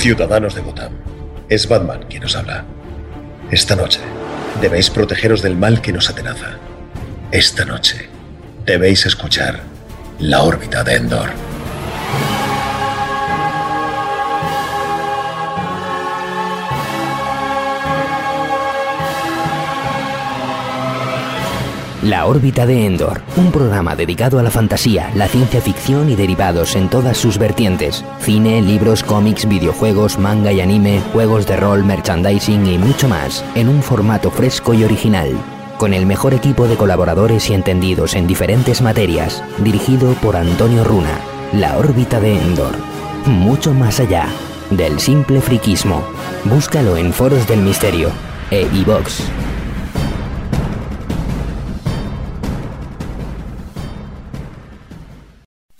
Ciudadanos de Gotham, es Batman quien os habla. Esta noche debéis protegeros del mal que nos atenaza. Esta noche debéis escuchar la órbita de Endor. La órbita de Endor, un programa dedicado a la fantasía, la ciencia ficción y derivados en todas sus vertientes. Cine, libros, cómics, videojuegos, manga y anime, juegos de rol, merchandising y mucho más, en un formato fresco y original. Con el mejor equipo de colaboradores y entendidos en diferentes materias, dirigido por Antonio Runa. La órbita de Endor. Mucho más allá del simple friquismo. Búscalo en Foros del Misterio e iVox.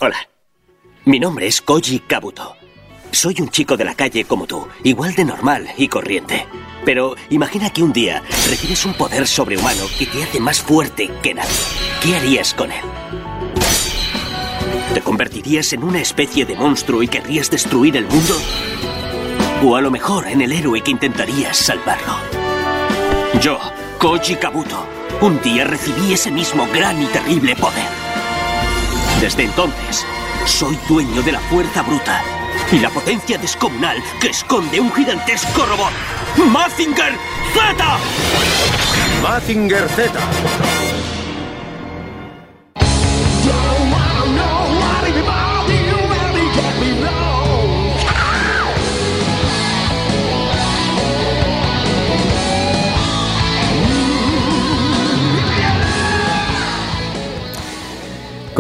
Hola. Mi nombre es Koji Kabuto. Soy un chico de la calle como tú, igual de normal y corriente. Pero imagina que un día recibes un poder sobrehumano que te hace más fuerte que nadie. ¿Qué harías con él? ¿Te convertirías en una especie de monstruo y querrías destruir el mundo? O a lo mejor en el héroe que intentarías salvarlo. Yo, Koji Kabuto, un día recibí ese mismo gran y terrible poder. Desde entonces, soy dueño de la fuerza bruta y la potencia descomunal que esconde un gigantesco robot. ¡Mazinger Z! Mazinger Z.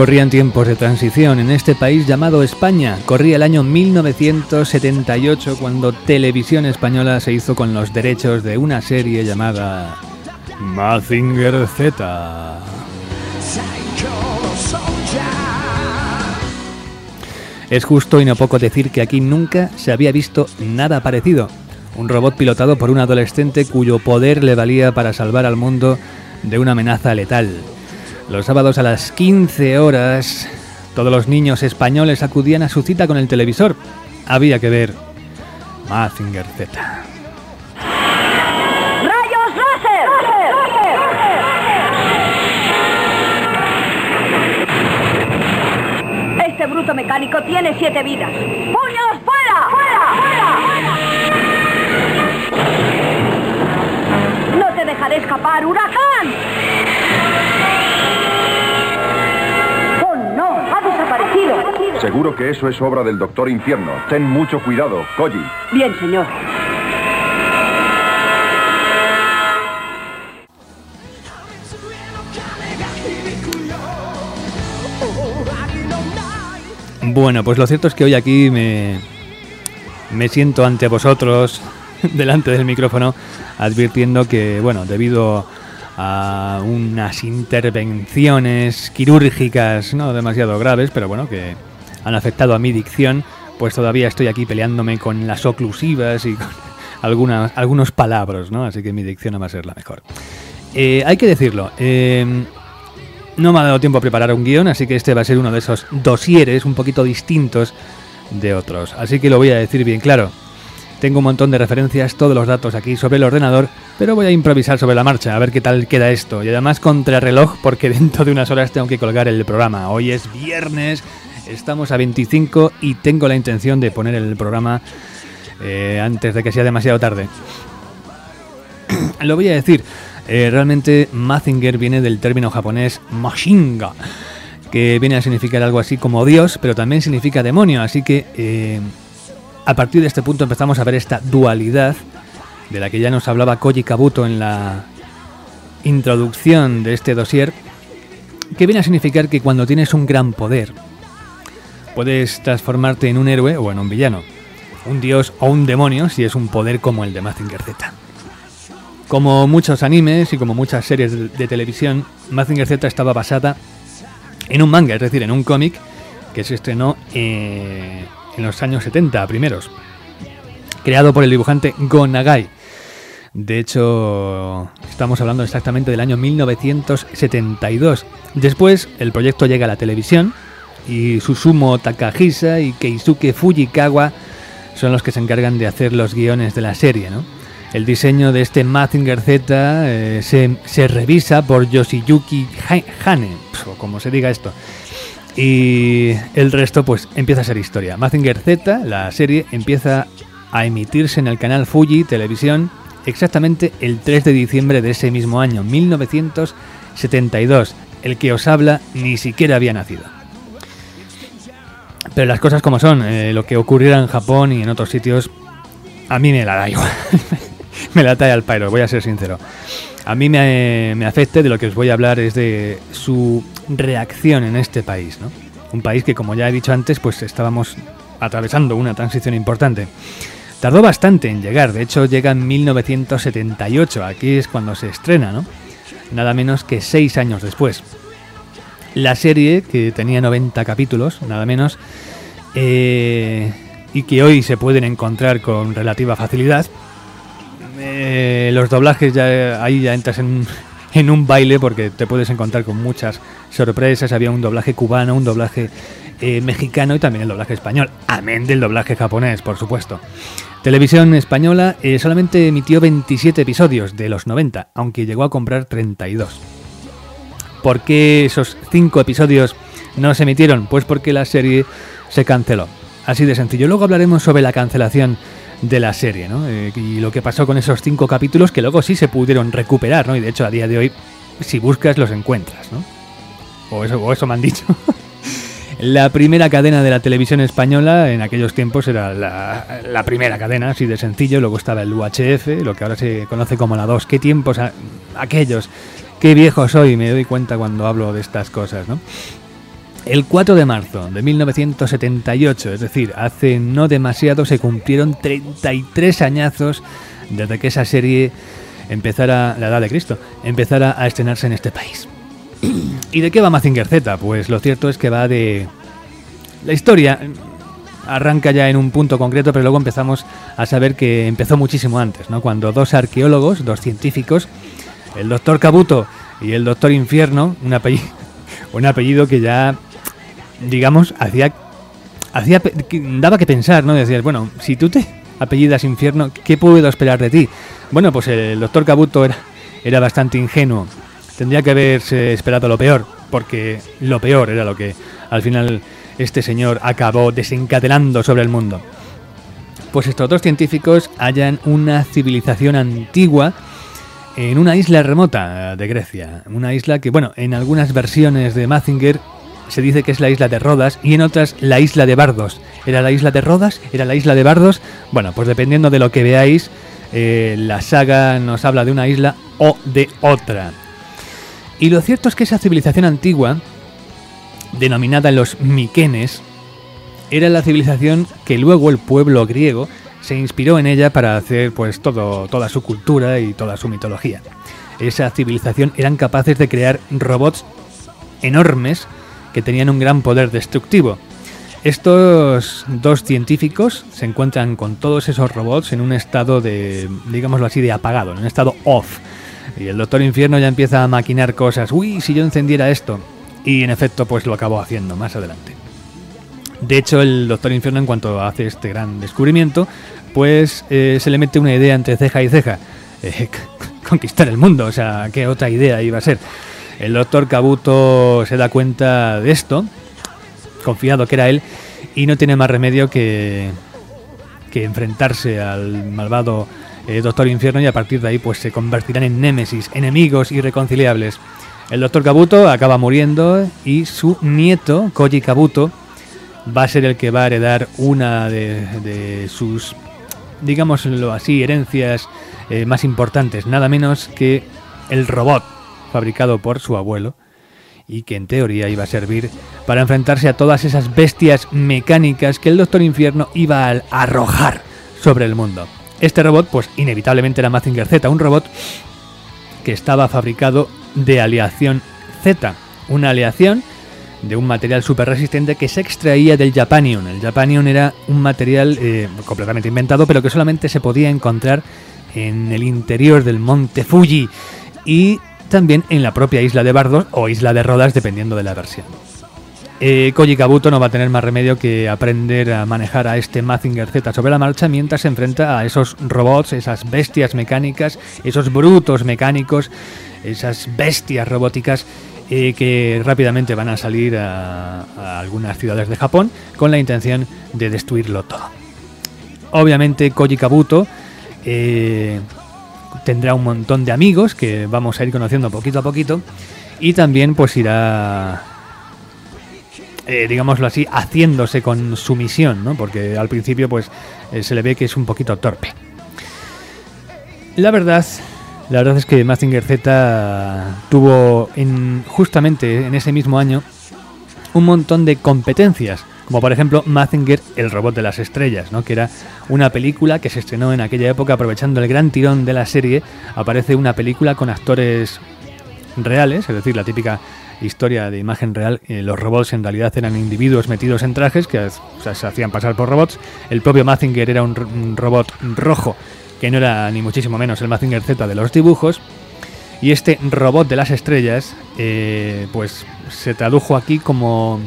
Corrían tiempos de transición en este país llamado España. Corría el año 1978 cuando Televisión Española se hizo con los derechos de una serie llamada Mazinger Z. Es justo y no poco decir que aquí nunca se había visto nada parecido. Un robot pilotado por un adolescente cuyo poder le valía para salvar al mundo de una amenaza letal. Los sábados a las 15 horas, todos los niños españoles acudían a su cita con el televisor. Había que ver Mazinger Z. ¡Rayos láser! Este bruto mecánico tiene siete vidas. ¡Puños fuera! ¡Fuera! ¡Fuera! ¡No te dejaré escapar, huracán! Seguro que eso es obra del Doctor Infierno. Ten mucho cuidado, Koji. Bien, señor. Bueno, pues lo cierto es que hoy aquí me, me siento ante vosotros, delante del micrófono, advirtiendo que, bueno, debido a unas intervenciones quirúrgicas no demasiado graves, pero bueno, que han afectado a mi dicción, pues todavía estoy aquí peleándome con las oclusivas y con algunos palabras, ¿no? Así que mi dicción no va a ser la mejor. Eh, hay que decirlo, eh, no me ha dado tiempo a preparar un guion, así que este va a ser uno de esos dosieres un poquito distintos de otros. Así que lo voy a decir bien claro. Tengo un montón de referencias, todos los datos aquí sobre el ordenador, pero voy a improvisar sobre la marcha, a ver qué tal queda esto. Y además contrarreloj, porque dentro de unas horas tengo que colgar el programa. Hoy es viernes, estamos a 25 y tengo la intención de poner el programa eh, antes de que sea demasiado tarde. Lo voy a decir, eh, realmente Mazinger viene del término japonés Mashinga, que viene a significar algo así como Dios, pero también significa demonio, así que eh, a partir de este punto empezamos a ver esta dualidad de la que ya nos hablaba Koji Kabuto en la introducción de este dossier, que viene a significar que cuando tienes un gran poder, puedes transformarte en un héroe o en un villano, un dios o un demonio si es un poder como el de Mazinger Z. Como muchos animes y como muchas series de, televisión, Mazinger Z estaba basada en un manga, es decir, en un cómic que se estrenó eh, en los años 70 primeros, creado por el dibujante Go Nagai. De hecho, estamos hablando exactamente del año 1972. Después, el proyecto llega a la televisión y Susumu Takahisa y Keisuke Fujikawa son los que se encargan de hacer los guiones de la serie, ¿no? El diseño de este Mazinger Z eh, se, se, revisa por Yoshiyuki Hane, o como se diga esto. Y el resto pues empieza a ser historia. Mazinger Z, la serie, empieza a emitirse en el canal Fuji Televisión exactamente el 3 de diciembre de ese mismo año, 1972. El que os habla ni siquiera había nacido. Pero las cosas como son, eh, lo que ocurriera en Japón y en otros sitios, a mí me la da igual. me la trae al pairo, voy a ser sincero. A mí me, me afecte, de lo que os voy a hablar es de su reacción en este país, ¿no? Un país que, como ya he dicho antes, pues estábamos atravesando una transición importante. Tardó bastante en llegar, de hecho llega en 1978, aquí es cuando se estrena, ¿no? Nada menos que seis años después. La serie, que tenía 90 capítulos, nada menos, eh, y que hoy se pueden encontrar con relativa facilidad, eh, los doblajes ya ahí ya entras en, en un baile porque te puedes encontrar con muchas sorpresas. Había un doblaje cubano, un doblaje eh, mexicano y también el doblaje español. Amén del doblaje japonés, por supuesto. Televisión Española eh, solamente emitió 27 episodios de los 90, aunque llegó a comprar 32. ¿Por qué esos 5 episodios no se emitieron? Pues porque la serie se canceló. Así de sencillo. Luego hablaremos sobre la cancelación de la serie, ¿no? Eh, y lo que pasó con esos 5 capítulos que luego sí se pudieron recuperar, ¿no? Y de hecho a día de hoy, si buscas, los encuentras, ¿no? O eso, o eso me han dicho. La primera cadena de la televisión española en aquellos tiempos era la, primera cadena, así de sencillo. Luego estaba el UHF, lo que ahora se conoce como la 2. ¿Qué tiempos aquellos? Qué viejo soy, me doy cuenta cuando hablo de estas cosas, ¿no? El 4 de marzo de 1978, es decir, hace no demasiado, se cumplieron 33 añazos desde que esa serie empezara, la edad de Cristo, empezara a estrenarse en este país. ¿Y de qué va Mazinger Z? Pues lo cierto es que va de... La historia arranca ya en un punto concreto, pero luego empezamos a saber que empezó muchísimo antes, ¿no? Cuando dos arqueólogos, dos científicos, el doctor Cabuto y el doctor Infierno, un apellido, un apellido que ya, digamos, hacía, hacía, daba que pensar, ¿no? Decías, bueno, si tú te apellidas Infierno, ¿qué puedo esperar de ti? Bueno, pues el doctor Cabuto era, era bastante ingenuo tendría que haberse esperado lo peor, porque lo peor era lo que al final este señor acabó desencadenando sobre el mundo. Pues estos dos científicos hallan una civilización antigua en una isla remota de Grecia. Una isla que, bueno, en algunas versiones de Mazinger se dice que es la isla de Rodas y en otras la isla de Bardos. ¿Era la isla de Rodas? ¿Era la isla de Bardos? Bueno, pues dependiendo de lo que veáis, eh, la saga nos habla de una isla o de otra. Y lo cierto es que esa civilización antigua, denominada los Miquenes, era la civilización que luego el pueblo griego se inspiró en ella para hacer pues todo, toda su cultura y toda su mitología. Esa civilización eran capaces de crear robots enormes que tenían un gran poder destructivo. Estos dos científicos se encuentran con todos esos robots en un estado de, digámoslo así, de apagado, en un estado off. Y el Doctor Infierno ya empieza a maquinar cosas. Uy, si yo encendiera esto. Y en efecto, pues lo acabó haciendo más adelante. De hecho, el Doctor Infierno, en cuanto hace este gran descubrimiento, pues eh, se le mete una idea entre ceja y ceja. Eh, conquistar el mundo, o sea, ¿qué otra idea iba a ser? El Doctor Kabuto se da cuenta de esto, confiado que era él, y no tiene más remedio que, que enfrentarse al malvado eh, Doctor Infierno y a partir de ahí pues se convertirán en némesis, enemigos irreconciliables. El Doctor Kabuto acaba muriendo y su nieto, Koji Kabuto, va a ser el que va a heredar una de, sus, digámoslo así, herencias eh, más importantes, nada menos que el robot fabricado por su abuelo y que en teoría iba a servir para enfrentarse a todas esas bestias mecánicas que el Doctor Infierno iba a arrojar sobre el mundo. Este robot, pues inevitablemente era Mazinger Z, un robot que estaba fabricado de aleación Z, una aleación de un material súper resistente que se extraía del Japanium. El Japanium era un material eh, completamente inventado, pero que solamente se podía encontrar en el interior del monte Fuji y también en la propia isla de Bardos o isla de Rodas, dependiendo de la versión. eh, Koji Kabuto no va a tener más remedio que aprender a manejar a este Mazinger Z sobre la marcha mientras se enfrenta a esos robots, esas bestias mecánicas, esos brutos mecánicos, esas bestias robóticas eh, que rápidamente van a salir a, algunas ciudades de Japón con la intención de destruirlo todo. Obviamente Koji Kabuto eh, tendrá un montón de amigos que vamos a ir conociendo poquito a poquito y también pues irá eh, digámoslo así, haciéndose con su misión, ¿no? Porque al principio, pues, eh, se le ve que es un poquito torpe. La verdad, la verdad es que Mazinger Z tuvo en, justamente en ese mismo año un montón de competencias, como por ejemplo Mazinger, el robot de las estrellas, ¿no? que era una película que se estrenó en aquella época aprovechando el gran tirón de la serie. Aparece una película con actores reales, es decir, la típica historia de imagen real, eh, los robots en realidad eran individuos metidos en trajes que se hacían pasar por robots. El propio Mazinger era un, robot rojo que no era ni muchísimo menos el Mazinger Z de los dibujos. Y este robot de las estrellas, eh, pues se tradujo aquí como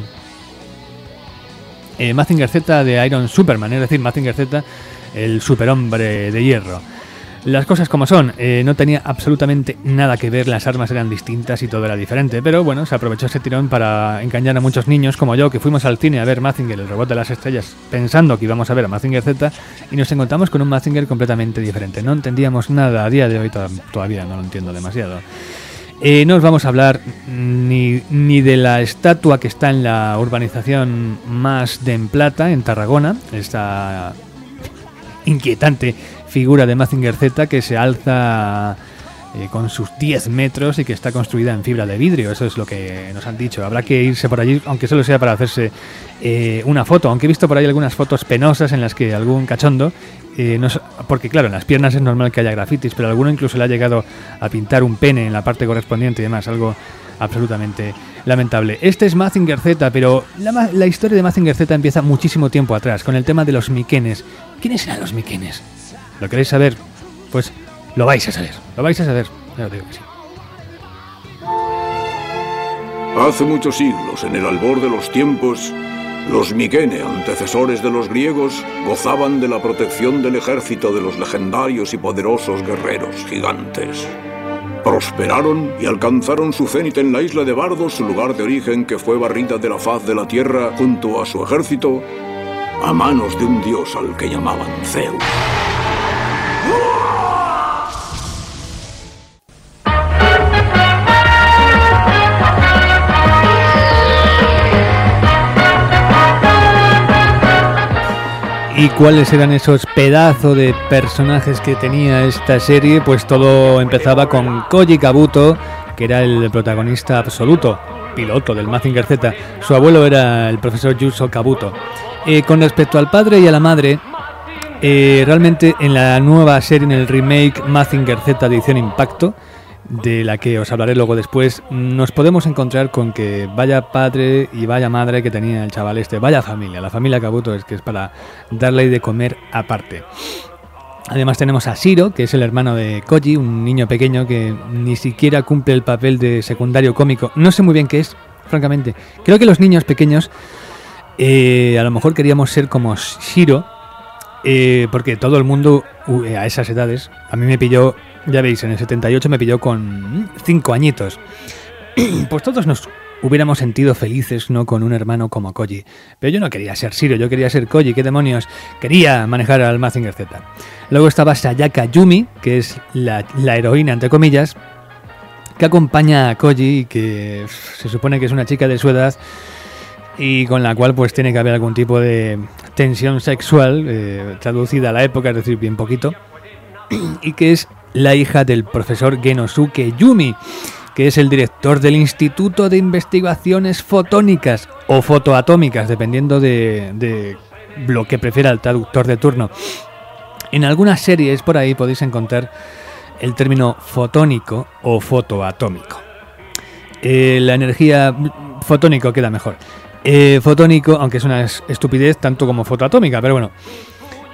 eh, Mazinger Z de Iron Superman, es decir, Mazinger Z, el superhombre de hierro. Las cosas como son, eh, no tenía absolutamente nada que ver, las armas eran distintas y todo era diferente, pero bueno, se aprovechó ese tirón para engañar a muchos niños como yo que fuimos al cine a ver Mazinger, el robot de las estrellas, pensando que íbamos a ver a Mazinger Z y nos encontramos con un Mazinger completamente diferente. No entendíamos nada, a día de hoy todavía no lo entiendo demasiado. Eh, no os vamos a hablar ni, ni, de la estatua que está en la urbanización más de En Plata, en Tarragona, esta inquietante figura de Mazinger Z que se alza eh, con sus 10 metros y que está construida en fibra de vidrio. Eso es lo que nos han dicho. Habrá que irse por allí, aunque solo sea para hacerse eh, una foto. Aunque he visto por ahí algunas fotos penosas en las que algún cachondo, eh, porque claro, en las piernas es normal que haya grafitis, pero alguno incluso le ha llegado a pintar un pene en la parte correspondiente y demás. Algo absolutamente lamentable. Este es Mazinger Z, pero la, la historia de Mazinger Z empieza muchísimo tiempo atrás, con el tema de los miquenes. ¿Quiénes eran los miquenes? ¿Lo queréis saber? Pues lo vais a saber. Lo vais a saber. Digo que sí. Hace muchos siglos, en el albor de los tiempos, los Miquene, antecesores de los griegos, gozaban de la protección del ejército de los legendarios y poderosos guerreros gigantes. Prosperaron y alcanzaron su cenit en la isla de Bardos, su lugar de origen que fue barrida de la faz de la tierra junto a su ejército, a manos de un dios al que llamaban Zeus. ¿Y cuáles eran esos pedazos de personajes que tenía esta serie? Pues todo empezaba con Koji Kabuto, que era el protagonista absoluto, piloto del Mazinger Z. Su abuelo era el profesor Yuso Kabuto. Eh, con respecto al padre y a la madre, eh, realmente en la nueva serie, en el remake Mazinger Z edición Impacto, de la que os hablaré luego después, nos podemos encontrar con que vaya padre y vaya madre que tenía el chaval este, vaya familia, la familia Kabuto es que es para darle de comer aparte. Además tenemos a Shiro, que es el hermano de Koji, un niño pequeño que ni siquiera cumple el papel de secundario cómico. No sé muy bien qué es, francamente. Creo que los niños pequeños eh, a lo mejor queríamos ser como Shiro, eh, porque todo el mundo a esas edades, a mí me pilló ya veis, en el 78 me pilló con 5 añitos. pues todos nos hubiéramos sentido felices, ¿no? Con un hermano como Koji. Pero yo no quería ser Shiro, yo quería ser Koji, ¿qué demonios? Quería manejar al Mazinger Z. Luego estaba Sayaka Yumi, que es la, la heroína, entre comillas, que acompaña a Koji y que se supone que es una chica de su edad y con la cual pues tiene que haber algún tipo de tensión sexual, eh, traducida a la época, es decir, bien poquito, y que es la hija del profesor Genosuke Yumi, que es el director del Instituto de Investigaciones Fotónicas o Fotoatómicas, dependiendo de, lo que prefiera el traductor de turno. En algunas series por ahí podéis encontrar el término fotónico o fotoatómico. Eh, la energía fotónico queda mejor. Eh, fotónico, aunque es una estupidez tanto como fotoatómica, pero bueno,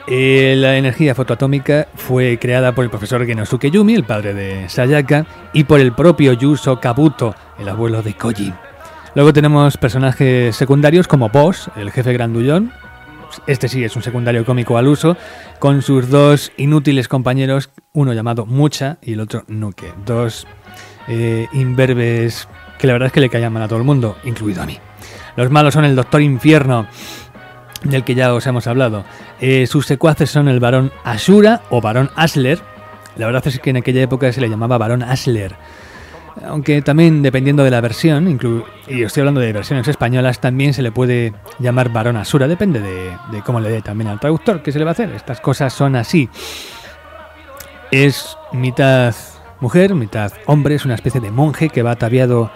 eh, la energía fotoatómica fue creada por el profesor Genosuke Yumi, el padre de Sayaka, y por el propio Yuso Kabuto, el abuelo de Koji. Luego tenemos personajes secundarios como Boss, el jefe grandullón. Este sí es un secundario cómico al uso, con sus dos inútiles compañeros, uno llamado Mucha y el otro Nuke. Dos eh, imberbes que la verdad es que le caían mal a todo el mundo, incluido a mí. Los malos son el Doctor Infierno, del que ya os hemos hablado. Eh, sus secuaces son el Barón Ashura o Barón Asler. La verdad es que en aquella época se le llamaba Barón Asler. Aunque también dependiendo de la versión, y estoy hablando de versiones españolas, también se le puede llamar Barón Asura, depende de, de cómo le dé también al traductor, que se le va a hacer. Estas cosas son así. Es mitad mujer, mitad hombre, es una especie de monje que va ataviado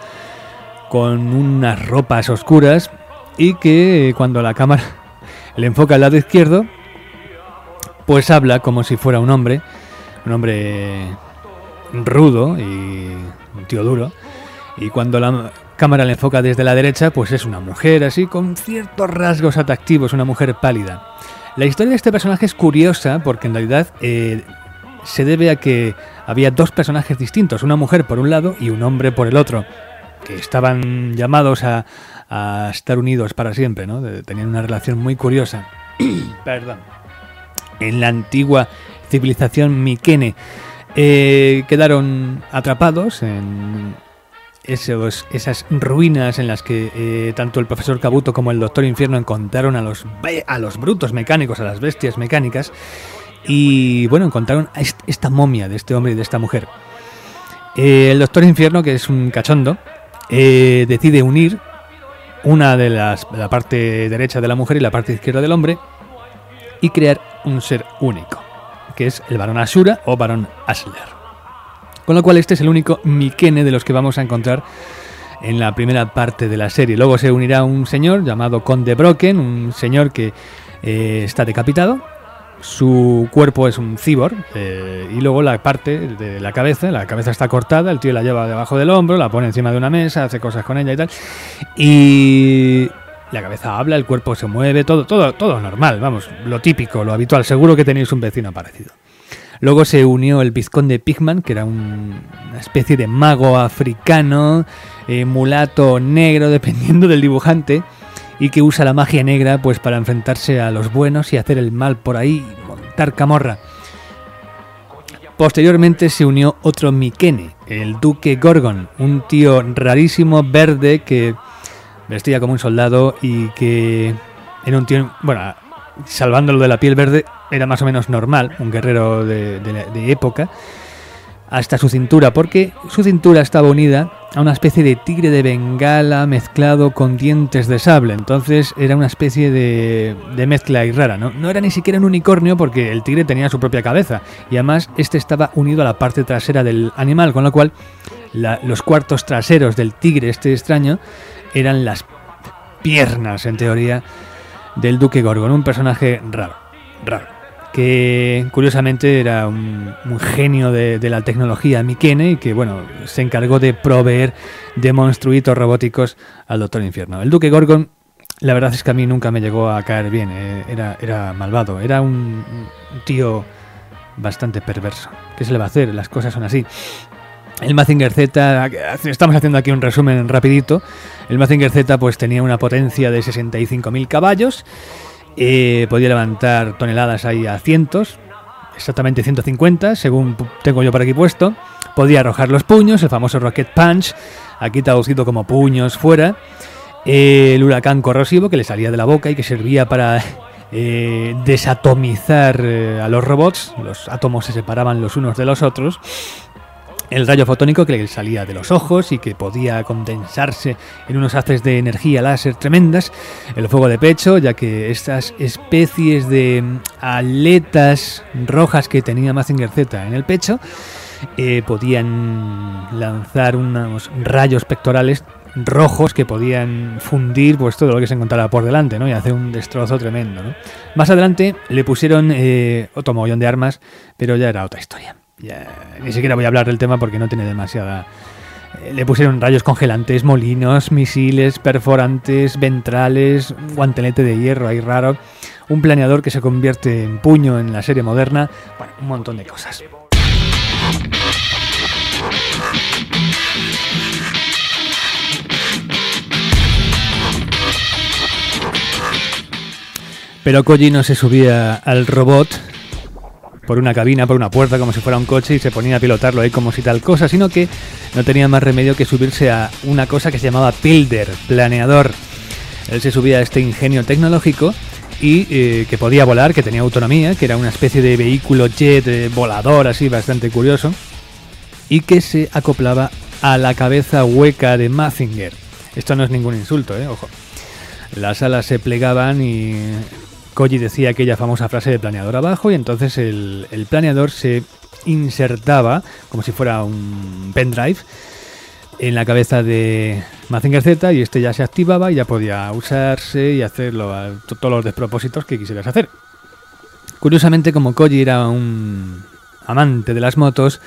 con unas ropas oscuras y que cuando la cámara le enfoca al lado izquierdo, pues habla como si fuera un hombre, un hombre rudo y un tío duro, y cuando la cámara le enfoca desde la derecha, pues es una mujer así con ciertos rasgos atractivos, una mujer pálida. La historia de este personaje es curiosa porque en realidad eh, se debe a que había dos personajes distintos, una mujer por un lado y un hombre por el otro, que estaban llamados a, estar unidos para siempre, ¿no? Tenían una relación muy curiosa. Perdón. En la antigua civilización Mikene eh, quedaron atrapados en esos, esas ruinas en las que eh, tanto el profesor Kabuto como el doctor Infierno encontraron a los, a los brutos mecánicos, a las bestias mecánicas, y bueno, encontraron esta momia de este hombre y de esta mujer. Eh, el Doctor Infierno, que es un cachondo, eh, decide unir una de las la parte derecha de la mujer y la parte izquierda del hombre y crear un ser único, que es el varón Asura o varón Asler. Con lo cual este es el único Mikene de los que vamos a encontrar en la primera parte de la serie. Luego se unirá un señor llamado Conde Broken, un señor que eh, está decapitado su cuerpo es un cyborg eh, y luego la parte de la cabeza, la cabeza está cortada, el tío la lleva debajo del hombro, la pone encima de una mesa, hace cosas con ella y tal. Y la cabeza habla, el cuerpo se mueve, todo, todo, todo normal, vamos, lo típico, lo habitual. Seguro que tenéis un vecino parecido. Luego se unió el vizconde Pigman, que era una especie de mago africano, eh, mulato negro, dependiendo del dibujante y que usa la magia negra pues para enfrentarse a los buenos y hacer el mal por ahí, montar camorra. Posteriormente se unió otro Mikene, el duque Gorgon, un tío rarísimo verde que vestía como un soldado y que era un tío, bueno, salvándolo de la piel verde, era más o menos normal, un guerrero de, de época hasta su cintura, porque su cintura estaba unida a una especie de tigre de bengala mezclado con dientes de sable. Entonces era una especie de, mezcla ahí rara. ¿no? no era ni siquiera un unicornio porque el tigre tenía su propia cabeza. Y además este estaba unido a la parte trasera del animal, con lo cual los cuartos traseros del tigre este extraño eran las piernas, en teoría, del duque Gorgon. Un personaje raro, raro que curiosamente era un, genio de, la tecnología Mikene y que bueno se encargó de proveer de monstruitos robóticos al Doctor Infierno. El Duque Gorgon, la verdad es que a mí nunca me llegó a caer bien, eh, era, era malvado, era un, tío bastante perverso. ¿Qué se le va a hacer? Las cosas son así. El Mazinger Z, estamos haciendo aquí un resumen rapidito. El Mazinger Z pues tenía una potencia de 65.000 caballos eh, podía levantar toneladas ahí a cientos, exactamente 150, según tengo yo por aquí puesto. Podía arrojar los puños, el famoso Rocket Punch, aquí traducido como puños fuera. el huracán corrosivo que le salía de la boca y que servía para eh, desatomizar eh, a los robots. Los átomos se separaban los unos de los otros el rayo fotónico que le salía de los ojos y que podía condensarse en unos haces de energía láser tremendas, el fuego de pecho, ya que estas especies de mm, aletas rojas que tenía Mazinger Z en el pecho eh, podían lanzar unos rayos pectorales rojos que podían fundir pues todo lo que se encontrara por delante ¿no? y hacer un destrozo tremendo. Más adelante le pusieron eh, otro mogollón de armas, pero ya era otra historia ya, ni siquiera voy a hablar del tema porque no tiene demasiada... Eh, le pusieron rayos congelantes, molinos, misiles, perforantes, ventrales, guantelete de hierro ahí raro, un planeador que se convierte en puño en la serie moderna, bueno, un montón de cosas. Pero Koji no se subía al robot, por una cabina, por una puerta, como si fuera un coche y se ponía a pilotarlo ahí como si tal cosa, sino que no tenía más remedio que subirse a una cosa que se llamaba Pilder, planeador. Él se subía a este ingenio tecnológico y eh, que podía volar, que tenía autonomía, que era una especie de vehículo jet eh, volador así bastante curioso y que se acoplaba a la cabeza hueca de Mazinger. Esto no es ningún insulto, eh, ojo. Las alas se plegaban y Koji decía aquella famosa frase de planeador abajo y entonces el, planeador se insertaba como si fuera un pendrive en la cabeza de Mazinger Z y este ya se activaba y ya podía usarse y hacerlo a todos los despropósitos que quisieras hacer. Curiosamente, como Koji era un amante de las motos,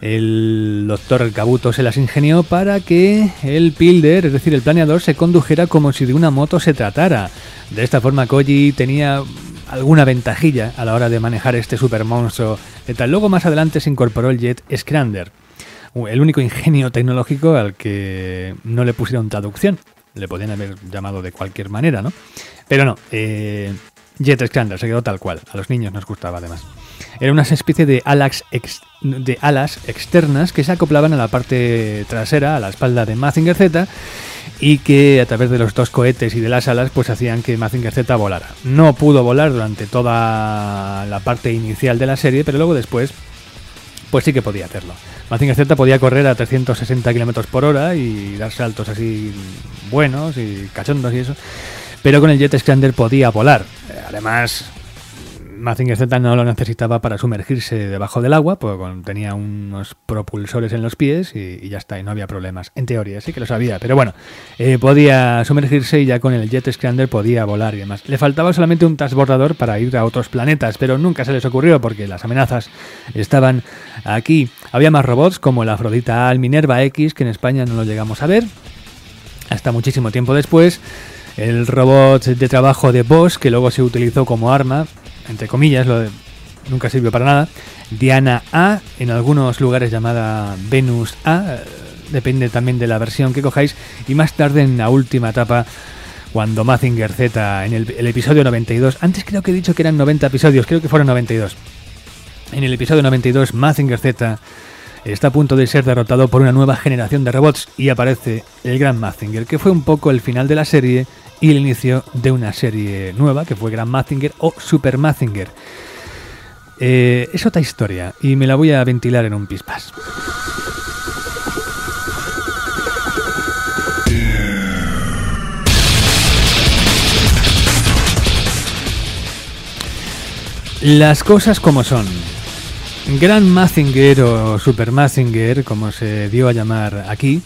el doctor Kabuto se las ingenió para que el Pilder, es decir, el planeador, se condujera como si de una moto se tratara. De esta forma Koji tenía alguna ventajilla a la hora de manejar este super monstruo. tal. Luego más adelante se incorporó el Jet Scrander, el único ingenio tecnológico al que no le pusieron traducción. Le podían haber llamado de cualquier manera, ¿no? Pero no, eh, Jet Scrander se quedó tal cual. A los niños nos gustaba además. Era una especie de alas, externas que se acoplaban a la parte trasera, a la espalda de Mazinger Z, y que a través de los dos cohetes y de las alas pues hacían que Mazinger Z volara. No pudo volar durante toda la parte inicial de la serie, pero luego después pues sí que podía hacerlo. Mazinger Z podía correr a 360 km por hora y dar saltos así buenos y cachondos y eso, pero con el Jet Expander podía volar. Además, Mazinger Z no lo necesitaba para sumergirse debajo del agua, porque tenía unos propulsores en los pies y, ya está, y no había problemas. En teoría, sí que lo sabía, pero bueno, eh, podía sumergirse y ya con el Jet Scrander podía volar y demás. Le faltaba solamente un transbordador para ir a otros planetas, pero nunca se les ocurrió porque las amenazas estaban aquí. Había más robots como el Afrodita Al, Minerva X, que en España no lo llegamos a ver, hasta muchísimo tiempo después. El robot de trabajo de Bosch, que luego se utilizó como arma, entre comillas, lo nunca sirvió para nada. Diana A, en algunos lugares llamada Venus A, eh, depende también de la versión que cojáis. Y más tarde en la última etapa, cuando Mazinger Z, en el, episodio 92, antes creo que he dicho que eran 90 episodios, creo que fueron 92. En el episodio 92, Mazinger Z está a punto de ser derrotado por una nueva generación de robots y aparece el Gran Mazinger, que fue un poco el final de la serie y el inicio de una serie nueva que fue Grand Mazinger o Super Mazinger. Eh, es otra historia y me la voy a ventilar en un pispas. Las cosas como son. Gran Mazinger o Super Mazinger, como se dio a llamar aquí,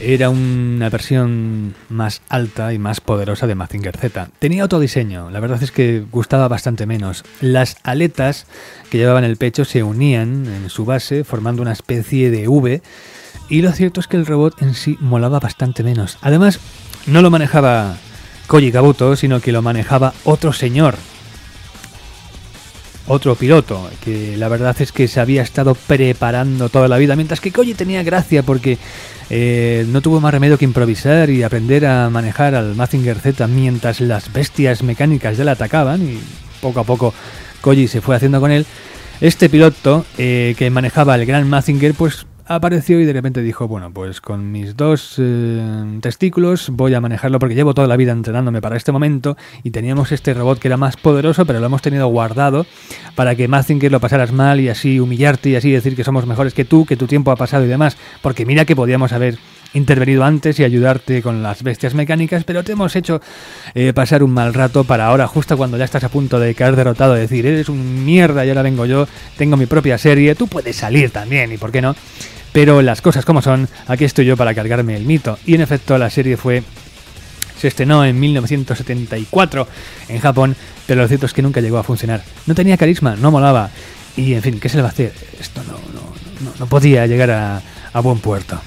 era una versión más alta y más poderosa de Mazinger Z. Tenía otro diseño, la verdad es que gustaba bastante menos. Las aletas que llevaban el pecho se unían en su base formando una especie de V y lo cierto es que el robot en sí molaba bastante menos. Además, no lo manejaba Koji Kabuto, sino que lo manejaba otro señor, otro piloto, que la verdad es que se había estado preparando toda la vida, mientras que Koji tenía gracia porque eh, no tuvo más remedio que improvisar y aprender a manejar al Mazinger Z mientras las bestias mecánicas ya le atacaban y poco a poco Koji se fue haciendo con él. Este piloto eh, que manejaba el Gran Mazinger pues apareció y de repente dijo, bueno, pues con mis dos eh, testículos voy a manejarlo porque llevo toda la vida entrenándome para este momento y teníamos este robot que era más poderoso, pero lo hemos tenido guardado para que Mazinger lo pasaras mal y así humillarte y así decir que somos mejores que tú, que tu tiempo ha pasado y demás, porque mira que podíamos haber intervenido antes y ayudarte con las bestias mecánicas, pero te hemos hecho eh, pasar un mal rato para ahora, justo cuando ya estás a punto de caer derrotado, decir, eres un mierda y ahora vengo yo, tengo mi propia serie, tú puedes salir también, y por qué no. Pero las cosas como son, aquí estoy yo para cargarme el mito. Y en efecto la serie fue se estrenó en 1974 en Japón, pero lo cierto es que nunca llegó a funcionar. No tenía carisma, no molaba. Y en fin, ¿qué se le va a hacer? Esto no, no, no, podía llegar a, a buen puerto.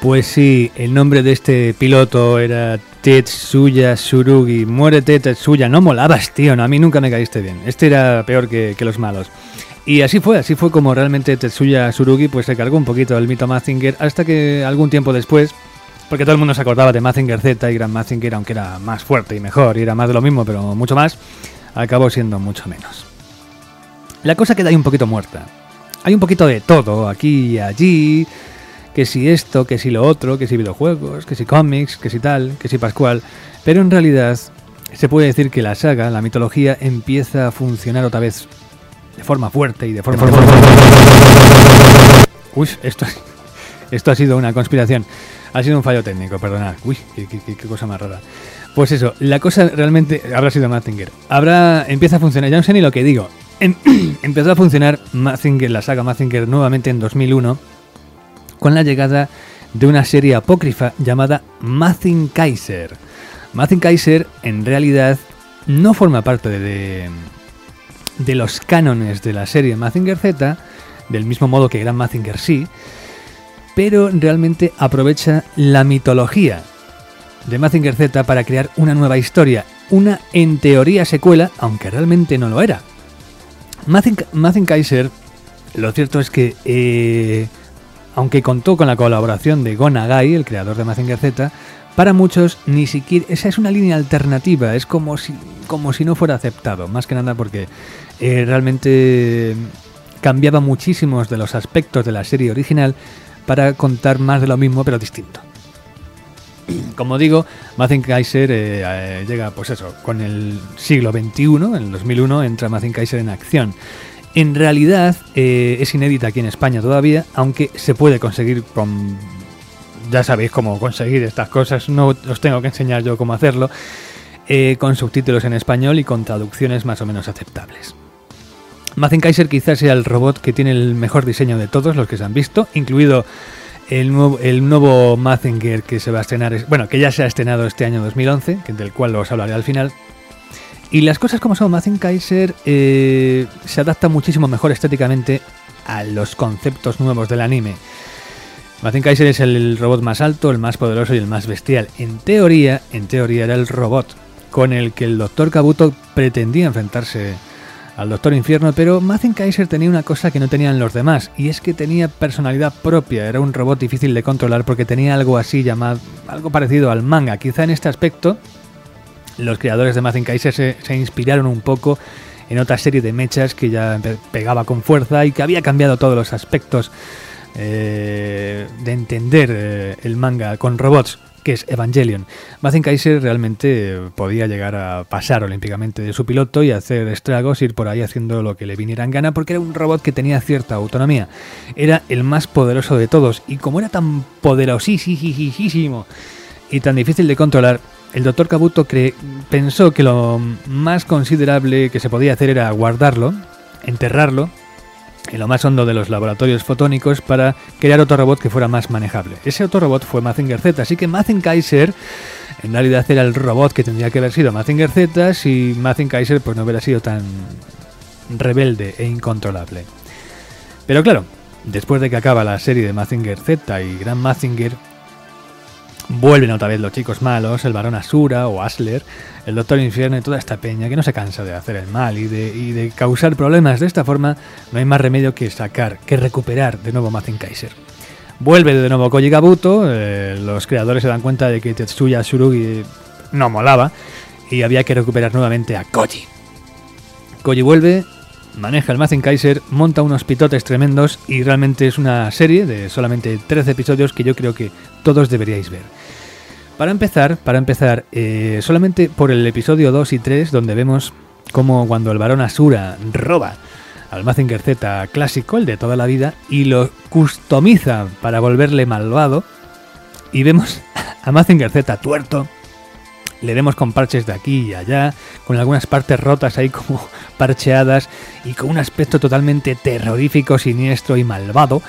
Pues sí, el nombre de este piloto era Tetsuya Surugi. Muérete, Tetsuya. No molabas, tío. A mí nunca me caíste bien. Este era peor que, los malos. Y así fue, así fue como realmente Tetsuya Surugi pues se cargó un poquito del mito Mazinger hasta que algún tiempo después, porque todo el mundo se acordaba de Mazinger Z y Gran Mazinger, aunque era más fuerte y mejor y era más de lo mismo, pero mucho más, acabó siendo mucho menos. La cosa queda ahí un poquito muerta. Hay un poquito de todo, aquí y allí, que si esto, que si lo otro, que si videojuegos, que si cómics, que si tal, que si Pascual, pero en realidad se puede decir que la saga, la mitología, empieza a funcionar otra vez de forma fuerte y de forma... Uy, esto, esto ha sido una conspiración. Ha sido un fallo técnico, perdonad. Uy, qué, cosa más rara. Pues eso, la cosa realmente habrá sido Mazinger. Habrá, empieza a funcionar, ya no sé ni lo que digo. Em, empezó a funcionar Mazinger, la saga Mazinger nuevamente en 2001 con la llegada de una serie apócrifa llamada Mazin Kaiser. Mazin Kaiser en realidad no forma parte de, de los cánones de la serie Mazinger Z, del mismo modo que Gran Mazinger sí, pero realmente aprovecha la mitología de Mazinger Z para crear una nueva historia, una en teoría secuela, aunque realmente no lo era. Mazin, Kaiser, lo cierto es que eh, aunque contó con la colaboración de Gon Agai, el creador de Mazinger Z, para muchos ni siquiera esa es una línea alternativa, es como si, como si no fuera aceptado, más que nada porque eh, realmente cambiaba muchísimos de los aspectos de la serie original para contar más de lo mismo pero distinto. Como digo, Mazinger Kaiser eh, eh, llega, pues eso, con el siglo XXI, en el 2001 entra Mazinger Kaiser en acción. En realidad eh, es inédita aquí en España todavía, aunque se puede conseguir con... Ya sabéis cómo conseguir estas cosas, no os tengo que enseñar yo cómo hacerlo, eh, con subtítulos en español y con traducciones más o menos aceptables. Kaiser quizás sea el robot que tiene el mejor diseño de todos los que se han visto, incluido el nuevo, el nuevo Mazinger que se va a estrenar, bueno, que ya se ha estrenado este año 2011, del cual os hablaré al final, y las cosas como son, Mazen Kaiser eh, se adapta muchísimo mejor estéticamente a los conceptos nuevos del anime. Mazen Kaiser es el robot más alto, el más poderoso y el más bestial. En teoría, en teoría era el robot con el que el Doctor Kabuto pretendía enfrentarse al Doctor Infierno, pero Mazen Kaiser tenía una cosa que no tenían los demás, y es que tenía personalidad propia, era un robot difícil de controlar porque tenía algo así llamado, algo parecido al manga. Quizá en este aspecto los creadores de Mazen Kaiser se, inspiraron un poco en otra serie de mechas que ya pegaba con fuerza y que había cambiado todos los aspectos eh, de entender eh, el manga con robots, que es Evangelion. Mazen Kaiser realmente podía llegar a pasar olímpicamente de su piloto y hacer estragos, ir por ahí haciendo lo que le viniera en gana, porque era un robot que tenía cierta autonomía. Era el más poderoso de todos, y como era tan poderosísimo y tan difícil de controlar, el doctor Kabuto pensó que lo más considerable que se podía hacer era guardarlo, enterrarlo, en lo más hondo de los laboratorios fotónicos para crear otro robot que fuera más manejable. Ese otro robot fue Mazinger Z, así que Mazinger Kaiser en realidad era el robot que tendría que haber sido Mazinger Z si Mazinger Kaiser pues, no hubiera sido tan rebelde e incontrolable. Pero claro, después de que acaba la serie de Mazinger Z y Gran Mazinger, Vuelven otra vez los chicos malos, el varón Asura o Asler, el Doctor Infierno y toda esta peña que no se cansa de hacer el mal y de, causar problemas de esta forma, no hay más remedio que sacar, que recuperar de nuevo Mazen Kaiser. Vuelve de nuevo Koji Kabuto, eh, los creadores se dan cuenta de que Tetsuya Tsurugi no molaba y había que recuperar nuevamente a Koji. Koji vuelve, maneja el Mazen Kaiser, monta unos pitotes tremendos y realmente es una serie de solamente 13 episodios que yo creo que todos deberíais ver. Para empezar, para empezar, eh, solamente por el episodio 2 y 3, donde vemos cómo cuando el varón Asura roba al Mazinger Z clásico, el de toda la vida, y lo customiza para volverle malvado, y vemos a Mazinger Z tuerto, le vemos con parches de aquí y allá, con algunas partes rotas ahí como parcheadas, y con un aspecto totalmente terrorífico, siniestro y malvado,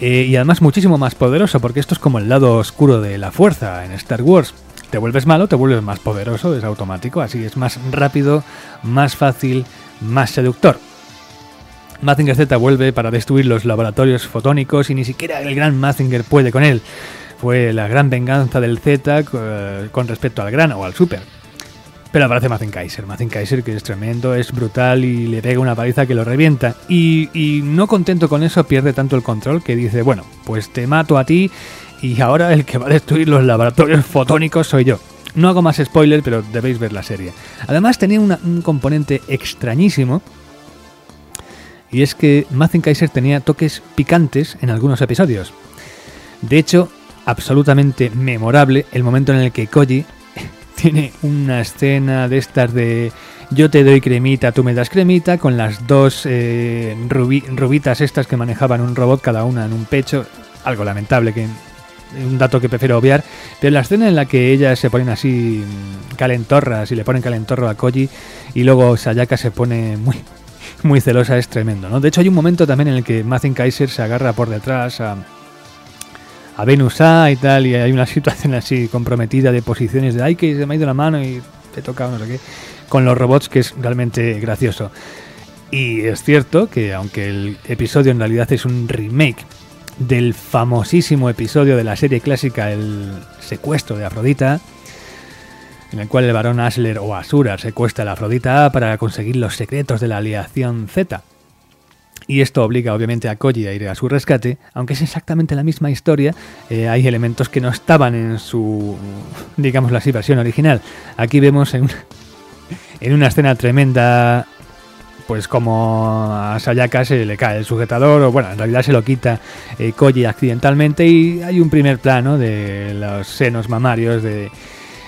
eh, y además muchísimo más poderoso, porque esto es como el lado oscuro de la fuerza en Star Wars. Te vuelves malo, te vuelves más poderoso, es automático, así es más rápido, más fácil, más seductor. Mazinger Z vuelve para destruir los laboratorios fotónicos y ni siquiera el gran Mazinger puede con él. Fue la gran venganza del Z eh, con respecto al Gran o al Super. Pero aparece Mazen Kaiser, Mazen Kaiser que es tremendo, es brutal y le pega una paliza que lo revienta. Y, y no contento con eso, pierde tanto el control que dice, bueno, pues te mato a ti y ahora el que va a destruir los laboratorios fotónicos soy yo. No hago más spoiler, pero debéis ver la serie. Además tenía un componente extrañísimo, y es que Mazen Kaiser tenía toques picantes en algunos episodios. De hecho, absolutamente memorable el momento en el que Koji tiene una escena de estas de yo te doy cremita, tú me das cremita, con las dos eh, rubitas estas que manejaban un robot cada una en un pecho, algo lamentable que un dato que prefiero obviar, pero la escena en la que ellas se ponen así mm, calentorras y le ponen calentorro a Koji y luego Sayaka se pone muy muy celosa es tremendo, ¿no? De hecho hay un momento también en el que Mazen Kaiser se agarra por detrás a a Venus A y tal y hay una situación así comprometida de posiciones de ay que se me ha ido la mano y te toca no sé qué con los robots que es realmente gracioso. Y es cierto que aunque el episodio en realidad es un remake del famosísimo episodio de la serie clásica El secuestro de Afrodita, en el cual el varón Asler o Asura secuestra a la Afrodita para conseguir los secretos de la aliación Z. Y esto obliga obviamente a Koji a ir a su rescate, aunque es exactamente la misma historia, eh, hay elementos que no estaban en su, digamos así, versión original. Aquí vemos en, en una escena tremenda pues como a Sayaka se le cae el sujetador, o bueno, en realidad se lo quita eh, Koji accidentalmente y hay un primer plano de los senos mamarios de,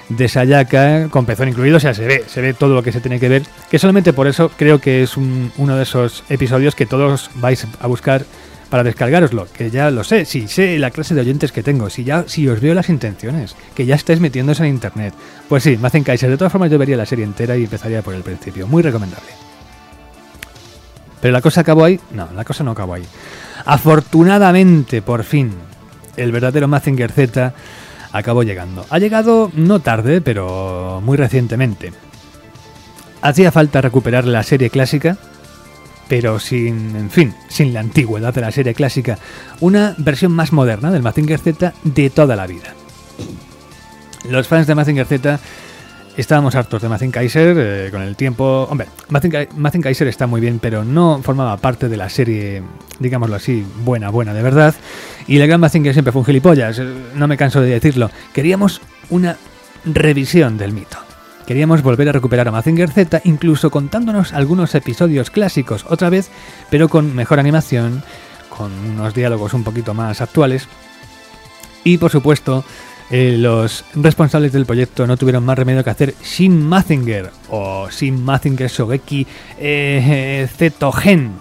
de Sayaka con pezón incluido, o sea, se ve, se ve todo lo que se tiene que ver, que solamente por eso creo que es uno de esos episodios que todos vais a buscar para descargaroslo, que ya lo sé, si sé la clase de oyentes que tengo, si ya si os veo las intenciones, que ya estáis metiéndose en internet. Pues sí, me hacen Kaiser, de todas formas yo vería la serie entera y empezaría por el principio, muy recomendable. Pero la cosa acabó ahí. No, la cosa no acabó ahí. Afortunadamente, por fin, el verdadero Mazinger Z acabó llegando. Ha llegado no tarde, pero muy recientemente. Hacía falta recuperar la serie clásica, pero sin, en fin, sin la antigüedad de la serie clásica. Una versión más moderna del Mazinger Z de toda la vida. Los fans de Mazinger Z Estábamos hartos de Mazen Kaiser eh, con el tiempo. Hombre, Mazen, Kaiser está muy bien, pero no formaba parte de la serie, digámoslo así, buena, buena de verdad. Y el gran Mazinger siempre fue un gilipollas, eh, no me canso de decirlo. Queríamos una revisión del mito. Queríamos volver a recuperar a Mazinger Z, incluso contándonos algunos episodios clásicos otra vez, pero con mejor animación, con unos diálogos un poquito más actuales. Y por supuesto, eh, los responsables del proyecto no tuvieron más remedio que hacer Shin Mazinger o Shin Mazinger Shogeki eh, Zetogen.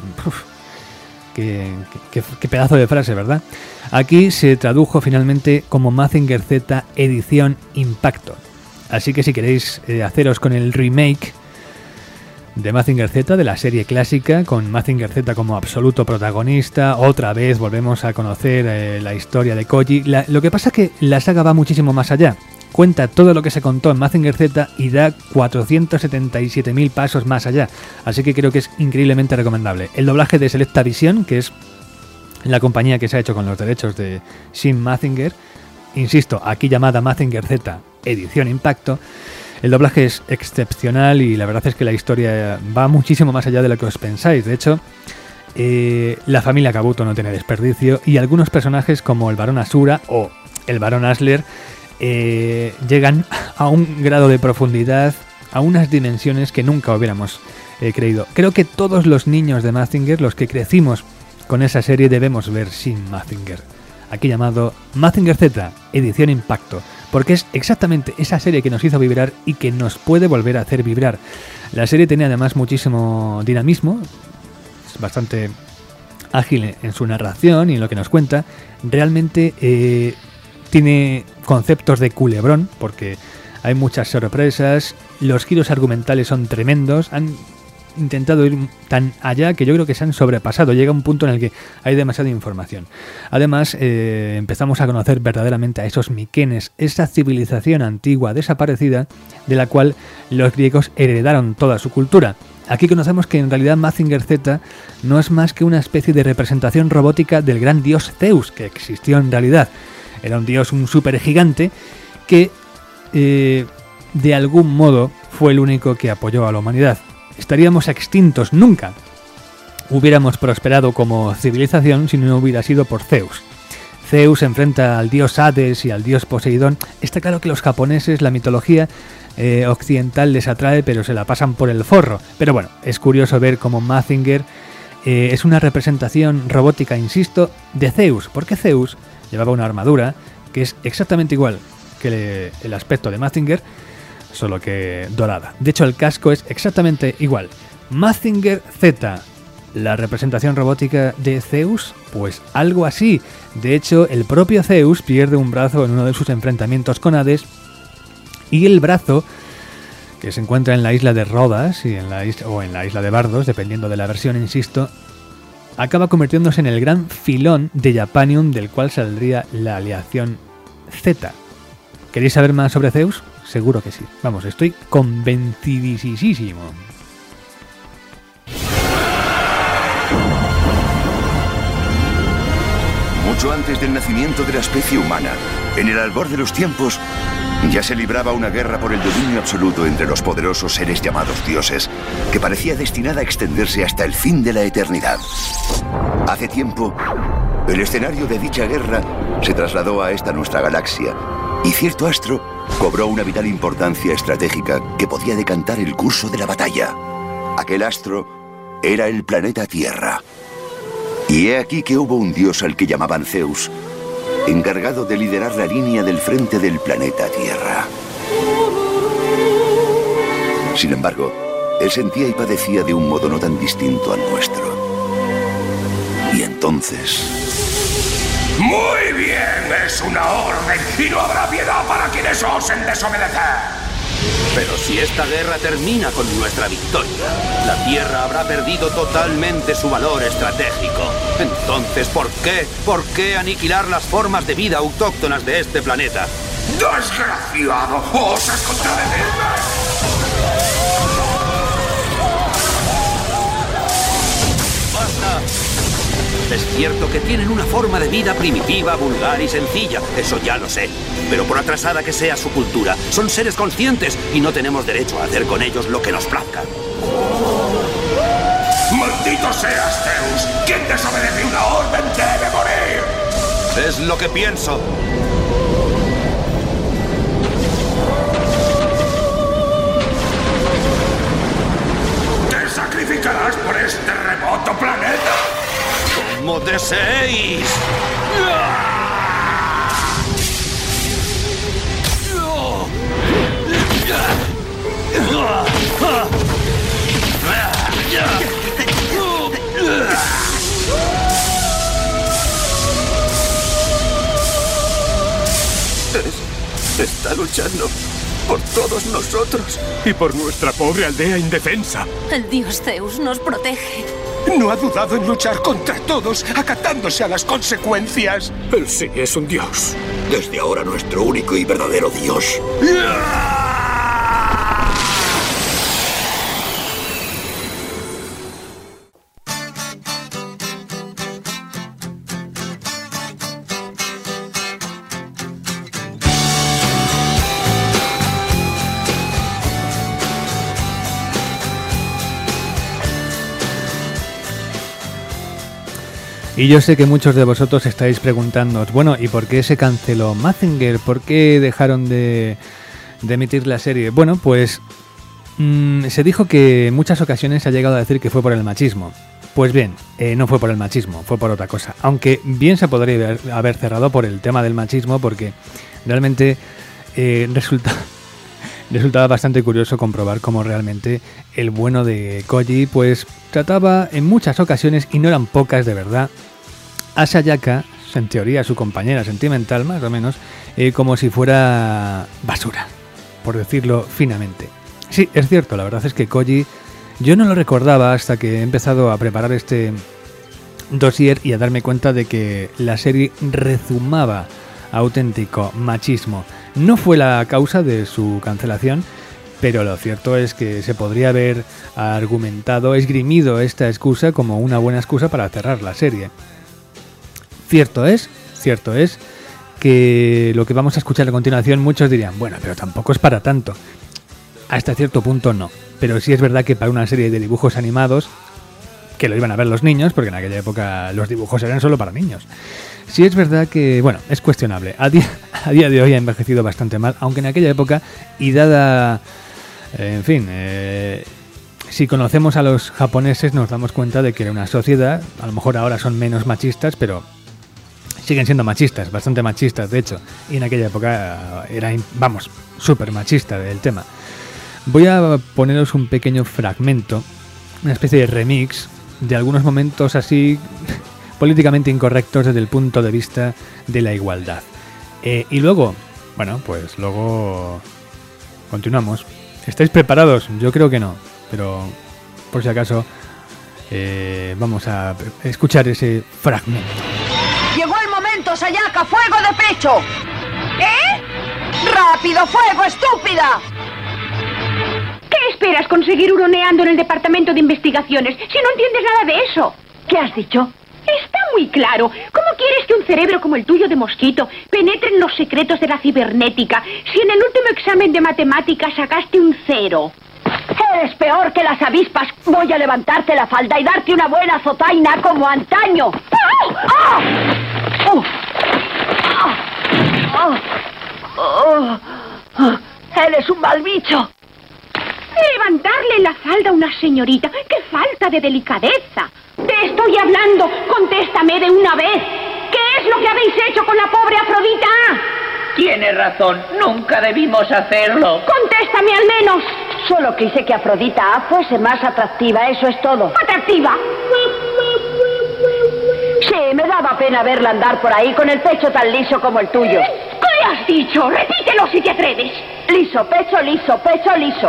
Qué, qué, pedazo de frase, ¿verdad? Aquí se tradujo finalmente como Mazinger Z Edición Impacto. Así que si queréis eh, haceros con el remake de Mazinger Z, de la serie clásica, con Mazinger Z como absoluto protagonista. Otra vez volvemos a conocer eh, la historia de Koji. lo que pasa es que la saga va muchísimo más allá. Cuenta todo lo que se contó en Mazinger Z y da 477.000 pasos más allá. Así que creo que es increíblemente recomendable. El doblaje de Selecta Vision, que es la compañía que se ha hecho con los derechos de Shin Mazinger, insisto, aquí llamada Mazinger Z, edición Impacto, el doblaje es excepcional y la verdad es que la historia va muchísimo más allá de lo que os pensáis. De hecho, eh, la familia Kabuto no tiene desperdicio y algunos personajes como el varón Asura o el varón Asler eh, llegan a un grado de profundidad, a unas dimensiones que nunca hubiéramos eh, creído. Creo que todos los niños de Mazinger, los que crecimos con esa serie, debemos ver sin Mazinger. Aquí llamado Mazinger Z, edición Impacto porque es exactamente esa serie que nos hizo vibrar y que nos puede volver a hacer vibrar. La serie tiene además muchísimo dinamismo, es bastante ágil en su narración y en lo que nos cuenta. Realmente eh, tiene conceptos de culebrón, porque hay muchas sorpresas, los giros argumentales son tremendos, han intentado ir tan allá que yo creo que se han sobrepasado. Llega un punto en el que hay demasiada información. Además, eh, empezamos a conocer verdaderamente a esos miquenes, esa civilización antigua desaparecida de la cual los griegos heredaron toda su cultura. Aquí conocemos que en realidad Mazinger Z no es más que una especie de representación robótica del gran dios Zeus que existió en realidad. Era un dios, un super gigante, que eh, de algún modo fue el único que apoyó a la humanidad. Estaríamos extintos nunca. Hubiéramos prosperado como civilización si no hubiera sido por Zeus. Zeus enfrenta al dios Hades y al dios Poseidón. Está claro que los japoneses, la mitología eh, occidental les atrae, pero se la pasan por el forro. Pero bueno, es curioso ver cómo Mazinger eh, es una representación robótica, insisto, de Zeus, porque Zeus llevaba una armadura que es exactamente igual que el aspecto de Mazinger, solo que dorada. De hecho, el casco es exactamente igual. Mazinger Z, la representación robótica de Zeus, pues algo así. De hecho, el propio Zeus pierde un brazo en uno de sus enfrentamientos con Hades y el brazo que se encuentra en la isla de Rodas y en la o en la isla de Bardos, dependiendo de la versión, insisto, acaba convirtiéndose en el gran filón de Japanium del cual saldría la aleación Z. ¿Queréis saber más sobre Zeus? Seguro que sí. Vamos, estoy convencidísimo. Mucho antes del nacimiento de la especie humana, en el albor de los tiempos, ya se libraba una guerra por el dominio absoluto entre los poderosos seres llamados dioses, que parecía destinada a extenderse hasta el fin de la eternidad. Hace tiempo, el escenario de dicha guerra se trasladó a esta nuestra galaxia, y cierto astro cobró una vital importancia estratégica que podía decantar el curso de la batalla. Aquel astro era el planeta Tierra. Y he aquí que hubo un dios al que llamaban Zeus, encargado de liderar la línea del frente del planeta Tierra. Sin embargo, él sentía y padecía de un modo no tan distinto al nuestro. Y entonces... Muy bien, es una orden y no habrá piedad para quienes osen desobedecer. Pero si esta guerra termina con nuestra victoria, la Tierra habrá perdido totalmente su valor estratégico. Entonces, ¿por qué? ¿Por qué aniquilar las formas de vida autóctonas de este planeta? ¡Desgraciado! ¡Osas contradecirme! Es cierto que tienen una forma de vida primitiva, vulgar y sencilla, eso ya lo sé. Pero por atrasada que sea su cultura, son seres conscientes y no tenemos derecho a hacer con ellos lo que nos plazca. ¡Maldito seas, Zeus! Quien desobedece una orden debe morir. Es lo que pienso. ¿Te sacrificarás por este remoto planeta? Como deseéis. está luchando por todos nosotros y por nuestra pobre aldea indefensa. El dios Zeus nos protege. No ha dudado en luchar contra todos, acatándose a las consecuencias. Él sí es un dios. Desde ahora nuestro único y verdadero dios. Y yo sé que muchos de vosotros estáis preguntándoos, bueno, ¿y por qué se canceló Mazinger? ¿Por qué dejaron de, emitir la serie? Bueno, pues mm, se dijo que en muchas ocasiones ha llegado a decir que fue por el machismo. Pues bien, eh, no fue por el machismo, fue por otra cosa. Aunque bien se podría haber, cerrado por el tema del machismo, porque realmente eh, resulta resultaba bastante curioso comprobar cómo realmente el bueno de Koji pues trataba en muchas ocasiones, y no eran pocas de verdad, a Sayaka, en teoría su compañera sentimental más o menos, eh, como si fuera basura, por decirlo finamente. Sí, es cierto, la verdad es que Koji yo no lo recordaba hasta que he empezado a preparar este dossier y a darme cuenta de que la serie rezumaba auténtico machismo. No fue la causa de su cancelación, pero lo cierto es que se podría haber argumentado, esgrimido esta excusa como una buena excusa para cerrar la serie. Cierto es, cierto es que lo que vamos a escuchar a continuación muchos dirían, bueno, pero tampoco es para tanto. Hasta cierto punto no. Pero sí es verdad que para una serie de dibujos animados, que lo iban a ver los niños, porque en aquella época los dibujos eran solo para niños. Sí es verdad que, bueno, es cuestionable. A día, a día de hoy ha envejecido bastante mal, aunque en aquella época, y dada, eh, en fin, eh, si conocemos a los japoneses nos damos cuenta de que era una sociedad, a lo mejor ahora son menos machistas, pero siguen siendo machistas, bastante machistas de hecho, y en aquella época era, vamos, súper machista del tema. Voy a poneros un pequeño fragmento, una especie de remix de algunos momentos así políticamente incorrectos desde el punto de vista de la igualdad. Eh, y luego, bueno, pues luego continuamos. ¿Estáis preparados? Yo creo que no, pero por si acaso eh, vamos a escuchar ese fragmento. Llegó el momento, Sayaka, fuego de pecho. ¿Eh? ¡Rápido, fuego, estúpida! ¿Qué esperas conseguir huroneando en el departamento de investigaciones si no entiendes nada de eso? ¿Qué has dicho? Está muy claro. ¿Cómo quieres que un cerebro como el tuyo de mosquito penetre en los secretos de la cibernética si en el último examen de matemáticas sacaste un cero? Eres peor que las avispas. Voy a levantarte la falda y darte una buena azotaina como antaño. ¡Ah! ¡Ah! ¡Ah! Eres un mal bicho. Levantarle la falda a una señorita. ¡Qué falta de delicadeza! Te estoy hablando. Contéstame de una vez. ¿Qué es lo que habéis hecho con la pobre Afrodita? Tiene razón. Nunca debimos hacerlo. Contéstame al menos. Solo quise que Afrodita A fuese más atractiva, eso es todo. ¿Atractiva? Sí, me daba pena verla andar por ahí con el pecho tan liso como el tuyo. ¿Qué has dicho? Repítelo si te atreves. Liso, pecho liso, pecho liso.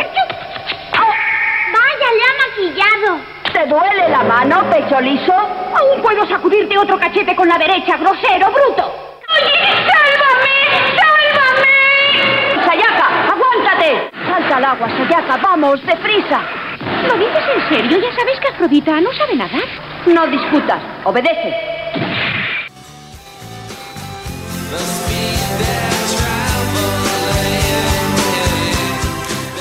Vaya, le ha maquillado. ¿Te duele la mano, pecho liso? Aún puedo sacudirte otro cachete con la derecha, grosero, bruto. ¡Oye, sálvame! ¡Sálvame! ¡Sayaka, aguántate! Salta al agua, Sayaka, vamos, deprisa. ¿Lo dices en serio? Ya sabes que Afrodita no sabe nadar. No discutas, obedece.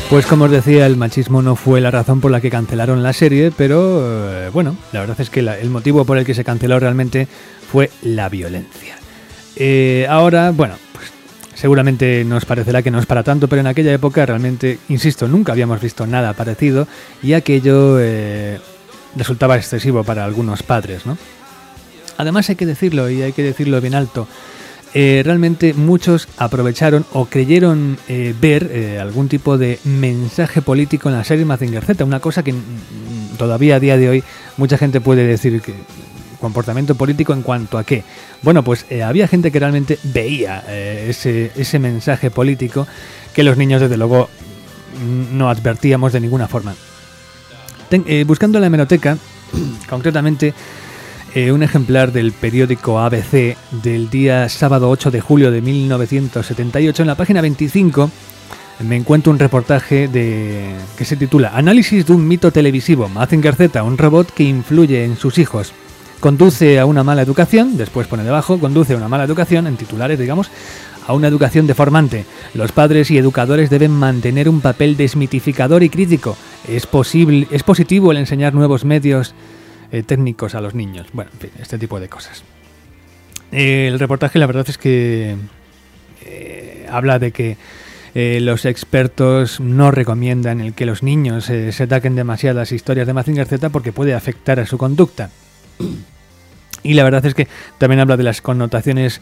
Pues como os decía, el machismo no fue la razón por la que cancelaron la serie, pero eh, bueno, la verdad es que el motivo por el que se canceló realmente fue la violencia. Eh, ahora, bueno, pues seguramente nos parecerá que no es para tanto, pero en aquella época realmente, insisto, nunca habíamos visto nada parecido y aquello eh, resultaba excesivo para algunos padres, ¿no? Además hay que decirlo y hay que decirlo bien alto. Eh, realmente muchos aprovecharon o creyeron eh, ver eh, algún tipo de mensaje político en la serie Mazinger Z, una cosa que mm, todavía a día de hoy mucha gente puede decir que comportamiento político en cuanto a qué. Bueno, pues había gente que realmente veía ese, ese mensaje político que los niños desde luego mm, no advertíamos de ninguna forma. Ten- buscando la hemeroteca, concretamente eh, un ejemplar del periódico ABC del día sábado 8 de julio de 1978, en la página 25 me encuentro un reportaje de que se titula Análisis de un mito televisivo. Mazinger Z, un robot que influye en sus hijos. Conduce a una mala educación, después pone debajo, conduce a una mala educación, en titulares digamos, a una educación deformante. Los padres y educadores deben mantener un papel desmitificador y crítico. Es posible, es positivo el enseñar nuevos medios eh, técnicos a los niños. Bueno, en fin, este tipo de cosas. Eh, el reportaje, la verdad es que eh, habla de que los expertos no recomiendan el que los niños se ataquen demasiadas historias de Mazinger Z porque puede afectar a su conducta. Y la verdad es que también habla de las connotaciones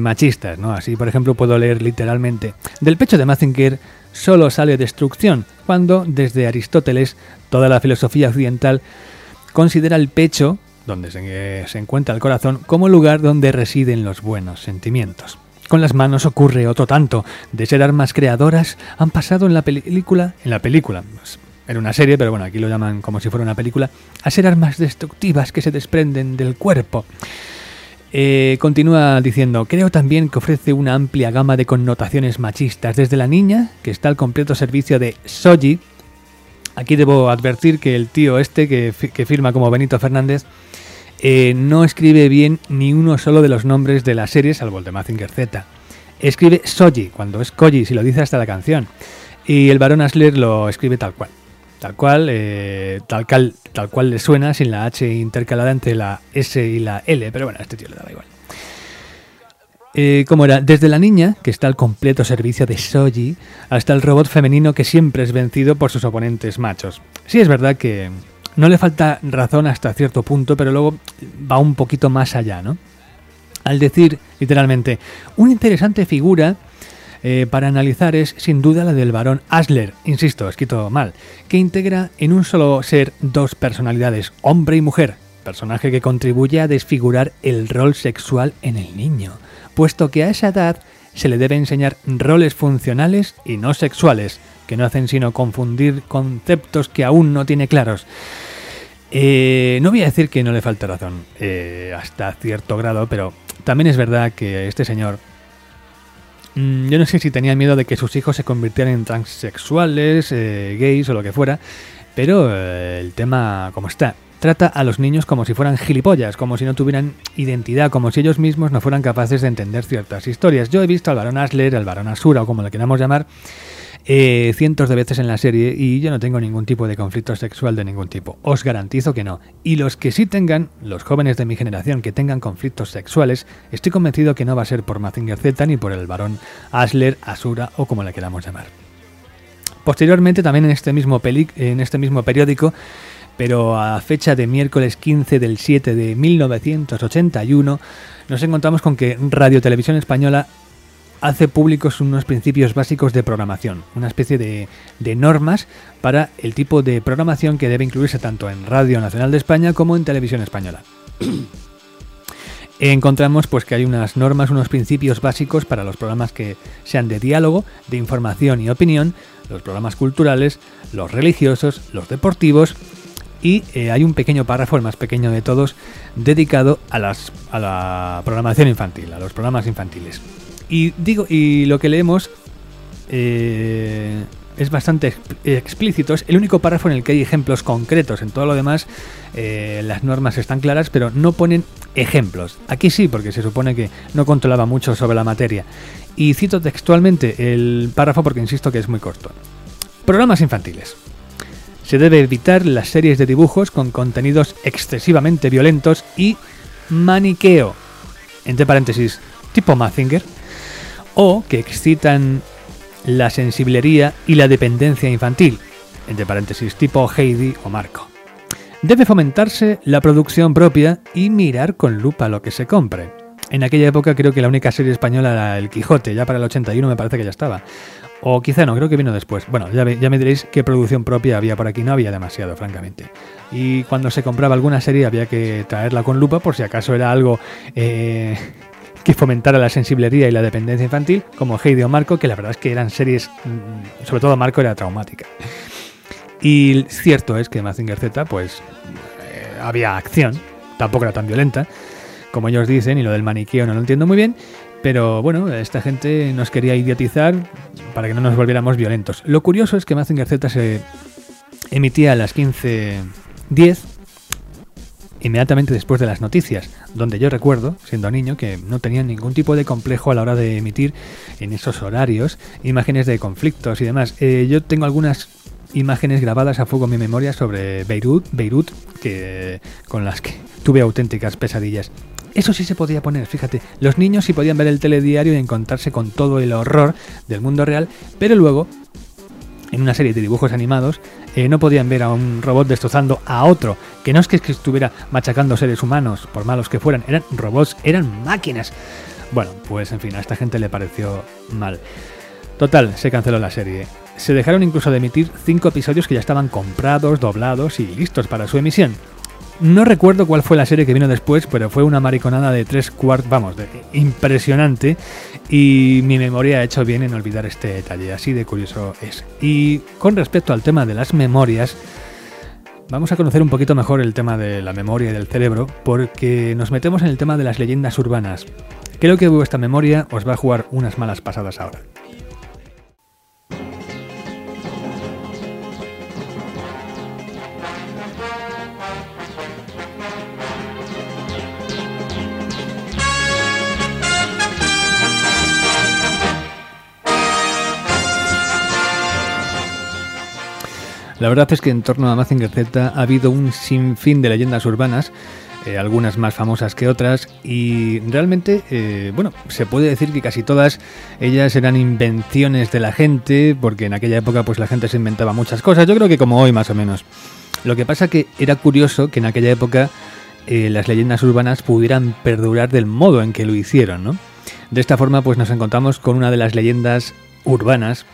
machistas, ¿no? Así, por ejemplo, puedo leer literalmente: Del pecho de Mazinger solo sale destrucción, cuando desde Aristóteles toda la filosofía occidental considera el pecho, donde se, se encuentra el corazón, como lugar donde residen los buenos sentimientos. Con las manos ocurre otro tanto. De ser armas creadoras han pasado en la película, en la película, pues, era una serie, pero bueno, aquí lo llaman como si fuera una película, a ser armas destructivas que se desprenden del cuerpo. Eh, continúa diciendo, creo también que ofrece una amplia gama de connotaciones machistas, desde la niña, que está al completo servicio de Soji. Aquí debo advertir que el tío este, que, que firma como Benito Fernández, eh, no escribe bien ni uno solo de los nombres de la serie, salvo el de Mazinger Z. Escribe Soji, cuando es Koji, si lo dice hasta la canción. Y el varón Asler lo escribe tal cual. Tal cual, eh, tal, tal cual le suena, sin la H intercalada entre la S y la L. Pero bueno, a este tío le daba igual. Eh, como era, desde la niña, que está al completo servicio de Soji, hasta el robot femenino que siempre es vencido por sus oponentes machos. Sí es verdad que no le falta razón hasta cierto punto, pero luego va un poquito más allá, ¿no? Al decir, literalmente, una interesante figura eh, para analizar es sin duda la del varón Asler, insisto, escrito mal, que integra en un solo ser dos personalidades, hombre y mujer, personaje que contribuye a desfigurar el rol sexual en el niño, puesto que a esa edad se le debe enseñar roles funcionales y no sexuales, que no hacen sino confundir conceptos que aún no tiene claros. Eh, no voy a decir que no le falte razón eh, hasta cierto grado, pero también es verdad que este señor, mm, yo no sé si tenía miedo de que sus hijos se convirtieran en transexuales, eh, gays o lo que fuera, pero el tema como está, trata a los niños como si fueran gilipollas, como si no tuvieran identidad, como si ellos mismos no fueran capaces de entender ciertas historias. Yo he visto al varón Asler, al varón Asura o como le queramos llamar, eh, cientos de veces en la serie y yo no tengo ningún tipo de conflicto sexual de ningún tipo. Os garantizo que no. Y los que sí tengan, los jóvenes de mi generación que tengan conflictos sexuales, estoy convencido que no va a ser por Mazinger Z ni por el varón Asler, Asura o como le queramos llamar. Posteriormente, también en este mismo, en este mismo periódico, pero a fecha de miércoles 15 del 7 de 1981, nos encontramos con que Radio Televisión Española hace públicos unos principios básicos de programación, una especie de, normas para el tipo de programación que debe incluirse tanto en Radio Nacional de España como en Televisión Española. Encontramos pues que hay unas normas, unos principios básicos para los programas que sean de diálogo, de información y opinión, los programas culturales, los religiosos, los deportivos y eh, hay un pequeño párrafo, el más pequeño de todos, dedicado a, las, a la programación infantil, a los programas infantiles. Y digo, y lo que leemos eh, es bastante explícito. Es el único párrafo en el que hay ejemplos concretos. En todo lo demás, eh, las normas están claras, pero no ponen ejemplos. Aquí sí, porque se supone que no controlaba mucho sobre la materia. Y cito textualmente el párrafo porque insisto que es muy corto. Programas infantiles. Se debe evitar las series de dibujos con contenidos excesivamente violentos y maniqueo. Entre paréntesis, tipo Mazinger o que excitan la sensiblería y la dependencia infantil, entre paréntesis tipo Heidi o Marco. Debe fomentarse la producción propia y mirar con lupa lo que se compre. En aquella época creo que la única serie española era El Quijote, ya para el 81 me parece que ya estaba. O quizá no, creo que vino después. Bueno, ya, me diréis qué producción propia había por aquí, no había demasiado, francamente. Y cuando se compraba alguna serie había que traerla con lupa por si acaso era algo eh, que fomentara la sensiblería y la dependencia infantil, como Heidi o Marco, que la verdad es que eran series, mm, sobre todo Marco era traumática. Y cierto es que Mazinger Z, pues eh, había acción, tampoco era tan violenta, como ellos dicen, y lo del maniqueo no lo entiendo muy bien, pero bueno, esta gente nos quería idiotizar para que no nos volviéramos violentos. Lo curioso es que Mazinger Z se emitía a las 15.10 inmediatamente después de las noticias, donde yo recuerdo, siendo niño, que no tenía ningún tipo de complejo a la hora de emitir en esos horarios imágenes de conflictos y demás. Eh, yo tengo algunas imágenes grabadas a fuego en mi memoria sobre Beirut, Beirut, que con las que tuve auténticas pesadillas. Eso sí se podía poner, fíjate, los niños sí podían ver el telediario y encontrarse con todo el horror del mundo real, pero luego, en una serie de dibujos animados, eh, no podían ver a un robot destrozando a otro, que no es que, estuviera machacando seres humanos, por malos que fueran, eran robots, eran máquinas. Bueno, pues en fin, a esta gente le pareció mal. Total, se canceló la serie. Se dejaron incluso de emitir cinco episodios que ya estaban comprados, doblados y listos para su emisión. No recuerdo cuál fue la serie que vino después, pero fue una mariconada de tres cuartos, vamos, impresionante. Y mi memoria ha hecho bien en olvidar este detalle, así de curioso es. Y con respecto al tema de las memorias, vamos a conocer un poquito mejor el tema de la memoria y del cerebro, porque nos metemos en el tema de las leyendas urbanas. Creo que vuestra memoria os va a jugar unas malas pasadas ahora. La verdad es que en torno a Mazinger Z ha habido un sinfín de leyendas urbanas, eh, algunas más famosas que otras, y realmente, eh, bueno, se puede decir que casi todas ellas eran invenciones de la gente, porque en aquella época pues la gente se inventaba muchas cosas, yo creo que como hoy más o menos. Lo que pasa que era curioso que en aquella época eh, las leyendas urbanas pudieran perdurar del modo en que lo hicieron, ¿no? De esta forma pues nos encontramos con una de las leyendas urbanas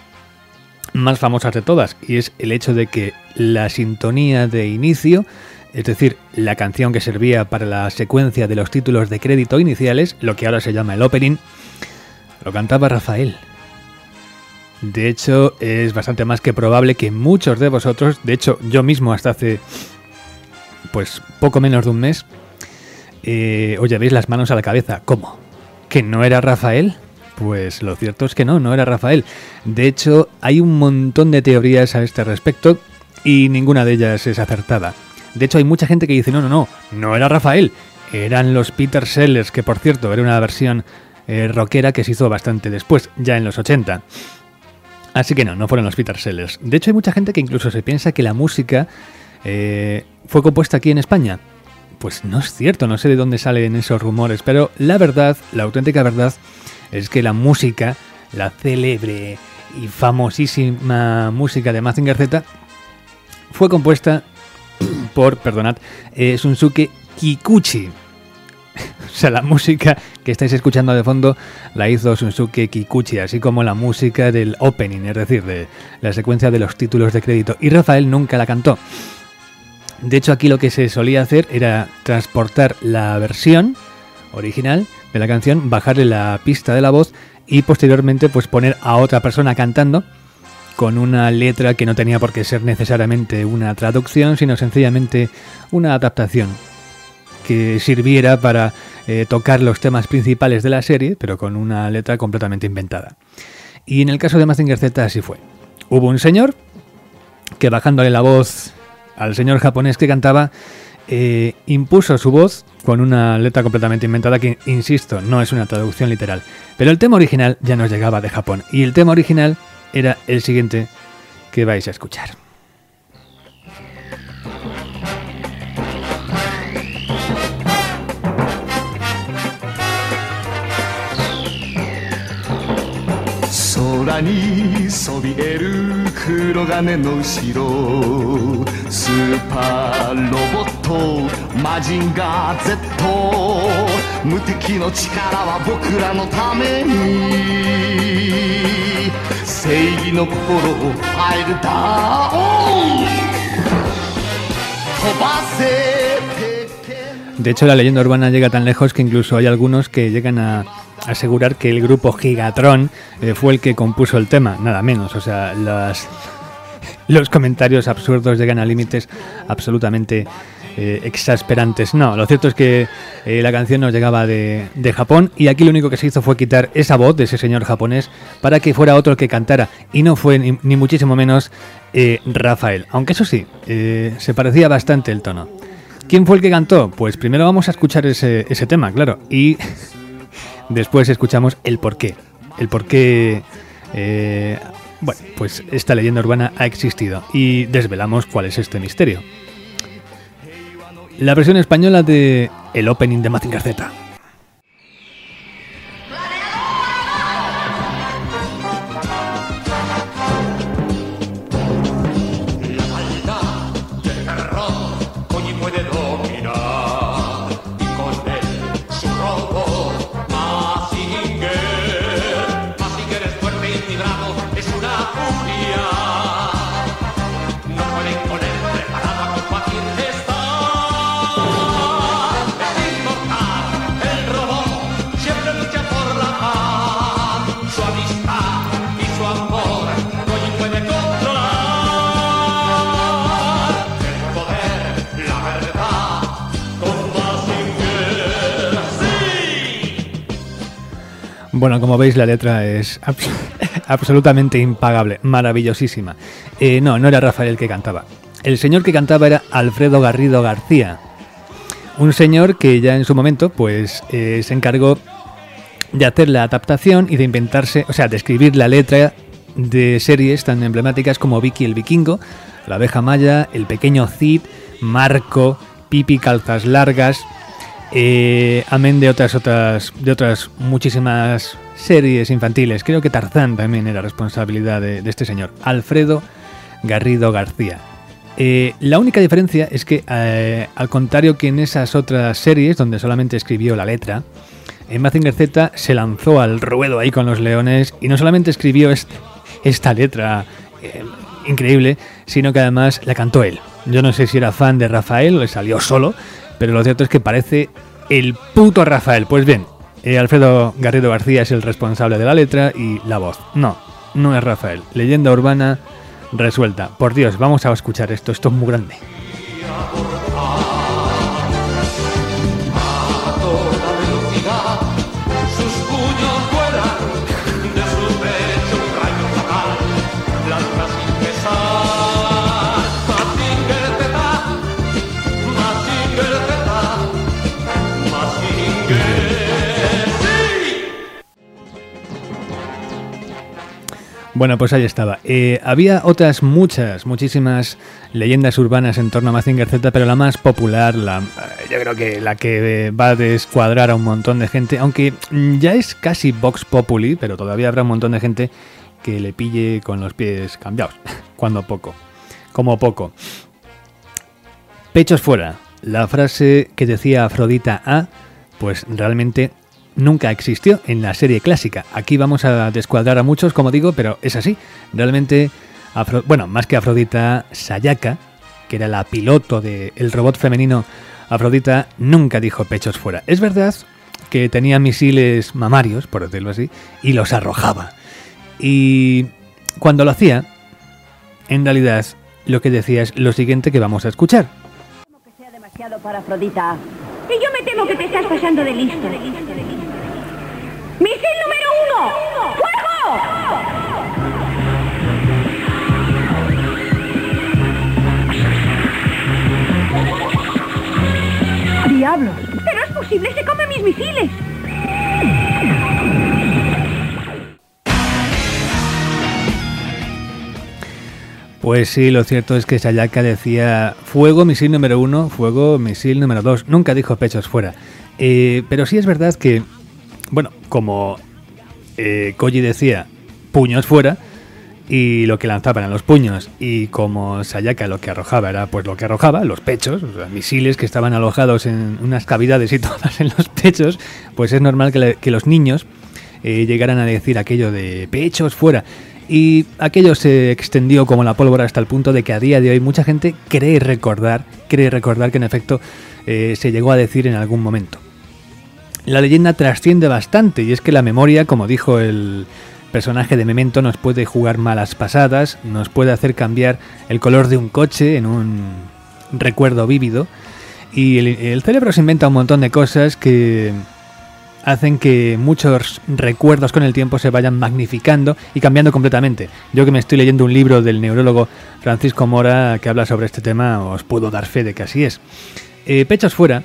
más famosas de todas, y es el hecho de que la sintonía de inicio, es decir, la canción que servía para la secuencia de los títulos de crédito iniciales, lo que ahora se llama el opening, lo cantaba Rafael. De hecho, es bastante más que probable que muchos de vosotros, de hecho yo mismo hasta hace pues poco menos de un mes, eh, os llevéis las manos a la cabeza. ¿Cómo? ¿Que no era Rafael? Pues lo cierto es que no, no era Rafael. De hecho, hay un montón de teorías a este respecto y ninguna de ellas es acertada. De hecho, hay mucha gente que dice, no, no, no, no era Rafael, eran los Peter Sellers, que por cierto era una versión eh, rockera que se hizo bastante después, ya en los 80. Así que no, no fueron los Peter Sellers. De hecho, hay mucha gente que incluso se piensa que la música eh, fue compuesta aquí en España. Pues no es cierto, no sé de dónde salen esos rumores, pero la verdad, la auténtica verdad, es que la música, la célebre y famosísima música de Mazinger Z, fue compuesta por, perdonad, eh, Sunsuke Kikuchi. o sea, la música que estáis escuchando de fondo la hizo Sunsuke Kikuchi, así como la música del opening, es decir, de la secuencia de los títulos de crédito. Y Rafael nunca la cantó. De hecho, aquí lo que se solía hacer era transportar la versión original de la canción, bajarle la pista de la voz y posteriormente pues poner a otra persona cantando con una letra que no tenía por qué ser necesariamente una traducción, sino sencillamente una adaptación que sirviera para eh, tocar los temas principales de la serie, pero con una letra completamente inventada. Y en el caso de Mazinger Z así fue. Hubo un señor que bajándole la voz al señor japonés que cantaba, eh, impuso su voz con una letra completamente inventada que, insisto, no es una traducción literal. Pero el tema original ya nos llegaba de Japón y el tema original era el siguiente que vais a escuchar. 空にそびえる黒金の後ろスーパーロボットマジンガー Z 無敵の力は僕らのために正義の心をファイルダウン飛ばせ De hecho, la leyenda urbana llega tan lejos que incluso hay algunos que llegan a asegurar que el grupo Gigatron eh, fue el que compuso el tema, nada menos. O sea, las, los comentarios absurdos llegan a límites absolutamente eh, exasperantes. No, lo cierto es que eh, la canción nos llegaba de, de, Japón y aquí lo único que se hizo fue quitar esa voz de ese señor japonés para que fuera otro que cantara y no fue ni, ni muchísimo menos Rafael. Aunque eso sí, se parecía bastante el tono. ¿Quién fue el que cantó? Pues primero vamos a escuchar ese, ese tema, claro, y después escuchamos el porqué. El porqué, eh, bueno, pues esta leyenda urbana ha existido y desvelamos cuál es este misterio. La versión española de el opening de Mazinger Z. Bueno, como veis la letra es abs absolutamente impagable, maravillosísima. Eh, no, no era Rafael el que cantaba. El señor que cantaba era Alfredo Garrido García. Un señor que ya en su momento pues eh, se encargó de hacer la adaptación y de inventarse, o sea, de escribir la letra de series tan emblemáticas como Vicky el Vikingo, la abeja maya, el pequeño Cid, Marco, Pipi Calzas Largas, eh, amén de otras, otras, de otras muchísimas series infantiles. Creo que Tarzán también era responsabilidad de, este señor, Alfredo Garrido García. Eh, la única diferencia es que, eh, al contrario que en esas otras series donde solamente escribió la letra, en Mazinger Z se lanzó al ruedo ahí con los leones y no solamente escribió esta letra increíble, sino que además la cantó él. Yo no sé si era fan de Rafael o le salió solo, pero lo cierto es que parece el puto Rafael. Pues bien, eh, Alfredo Garrido García es el responsable de la letra y la voz. No, no es Rafael. Leyenda urbana resuelta. Por Dios, vamos a escuchar esto. Esto es muy grande. Bueno, pues ahí estaba. Eh, había otras muchas, muchísimas leyendas urbanas en torno a Mazinger Z, pero la más popular, la, yo creo que la que va a descuadrar a un montón de gente, aunque ya es casi Vox Populi, pero todavía habrá un montón de gente que le pille con los pies cambiados, cuando poco, como poco. Pechos fuera, la frase que decía Afrodita A, pues realmente nunca existió en la serie clásica. Aquí vamos a descuadrar a muchos, como digo, pero es así. Realmente, bueno, más que Afrodita, Sayaka, que era la piloto del robot femenino Afrodita, nunca dijo pechos fuera. Es verdad que tenía misiles mamarios, por decirlo así, y los arrojaba. Y cuando lo hacía, en realidad lo que decía es lo siguiente que vamos a escuchar. Que sea demasiado para Afrodita. Y yo me temo que te estás pasando de listo. ¡Misil número uno! ¡Fuego! ¡Diablo! ¡Pero es posible! ¡Se come mis misiles! Pues sí, lo cierto es que Sayaka decía fuego, misil número uno, fuego, misil número dos. Nunca dijo pechos fuera. Eh, pero sí es verdad que bueno, como eh, Koji decía, puños fuera, y lo que lanzaban eran los puños, y como Sayaka lo que arrojaba era pues lo que arrojaba, los pechos, misiles que estaban alojados en unas cavidades y todas en los pechos, pues es normal que, los niños eh, llegaran a decir aquello de pechos fuera. Y aquello se extendió como la pólvora hasta el punto de que a día de hoy mucha gente cree recordar, cree recordar que en efecto eh, se llegó a decir en algún momento la leyenda trasciende bastante y es que la memoria, como dijo el personaje de Memento, nos puede jugar malas pasadas, nos puede hacer cambiar el color de un coche en un recuerdo vívido y el, cerebro se inventa un montón de cosas que hacen que muchos recuerdos con el tiempo se vayan magnificando y cambiando completamente. Yo que me estoy leyendo un libro del neurólogo Francisco Mora que habla sobre este tema, os puedo dar fe de que así es. Eh, pechos fuera,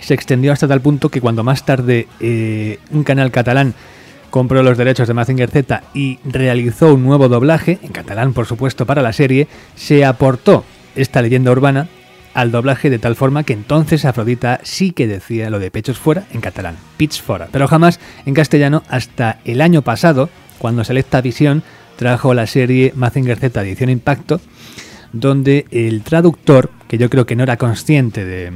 se extendió hasta tal punto que cuando más tarde eh, un canal catalán compró los derechos de Mazinger Z y realizó un nuevo doblaje, en catalán por supuesto para la serie, se aportó esta leyenda urbana al doblaje de tal forma que entonces Afrodita sí que decía lo de pechos fuera en catalán, pitch fuera, pero jamás en castellano hasta el año pasado, cuando Selecta Visión trajo la serie Mazinger Z Edición Impacto, donde el traductor, que yo creo que no era consciente de,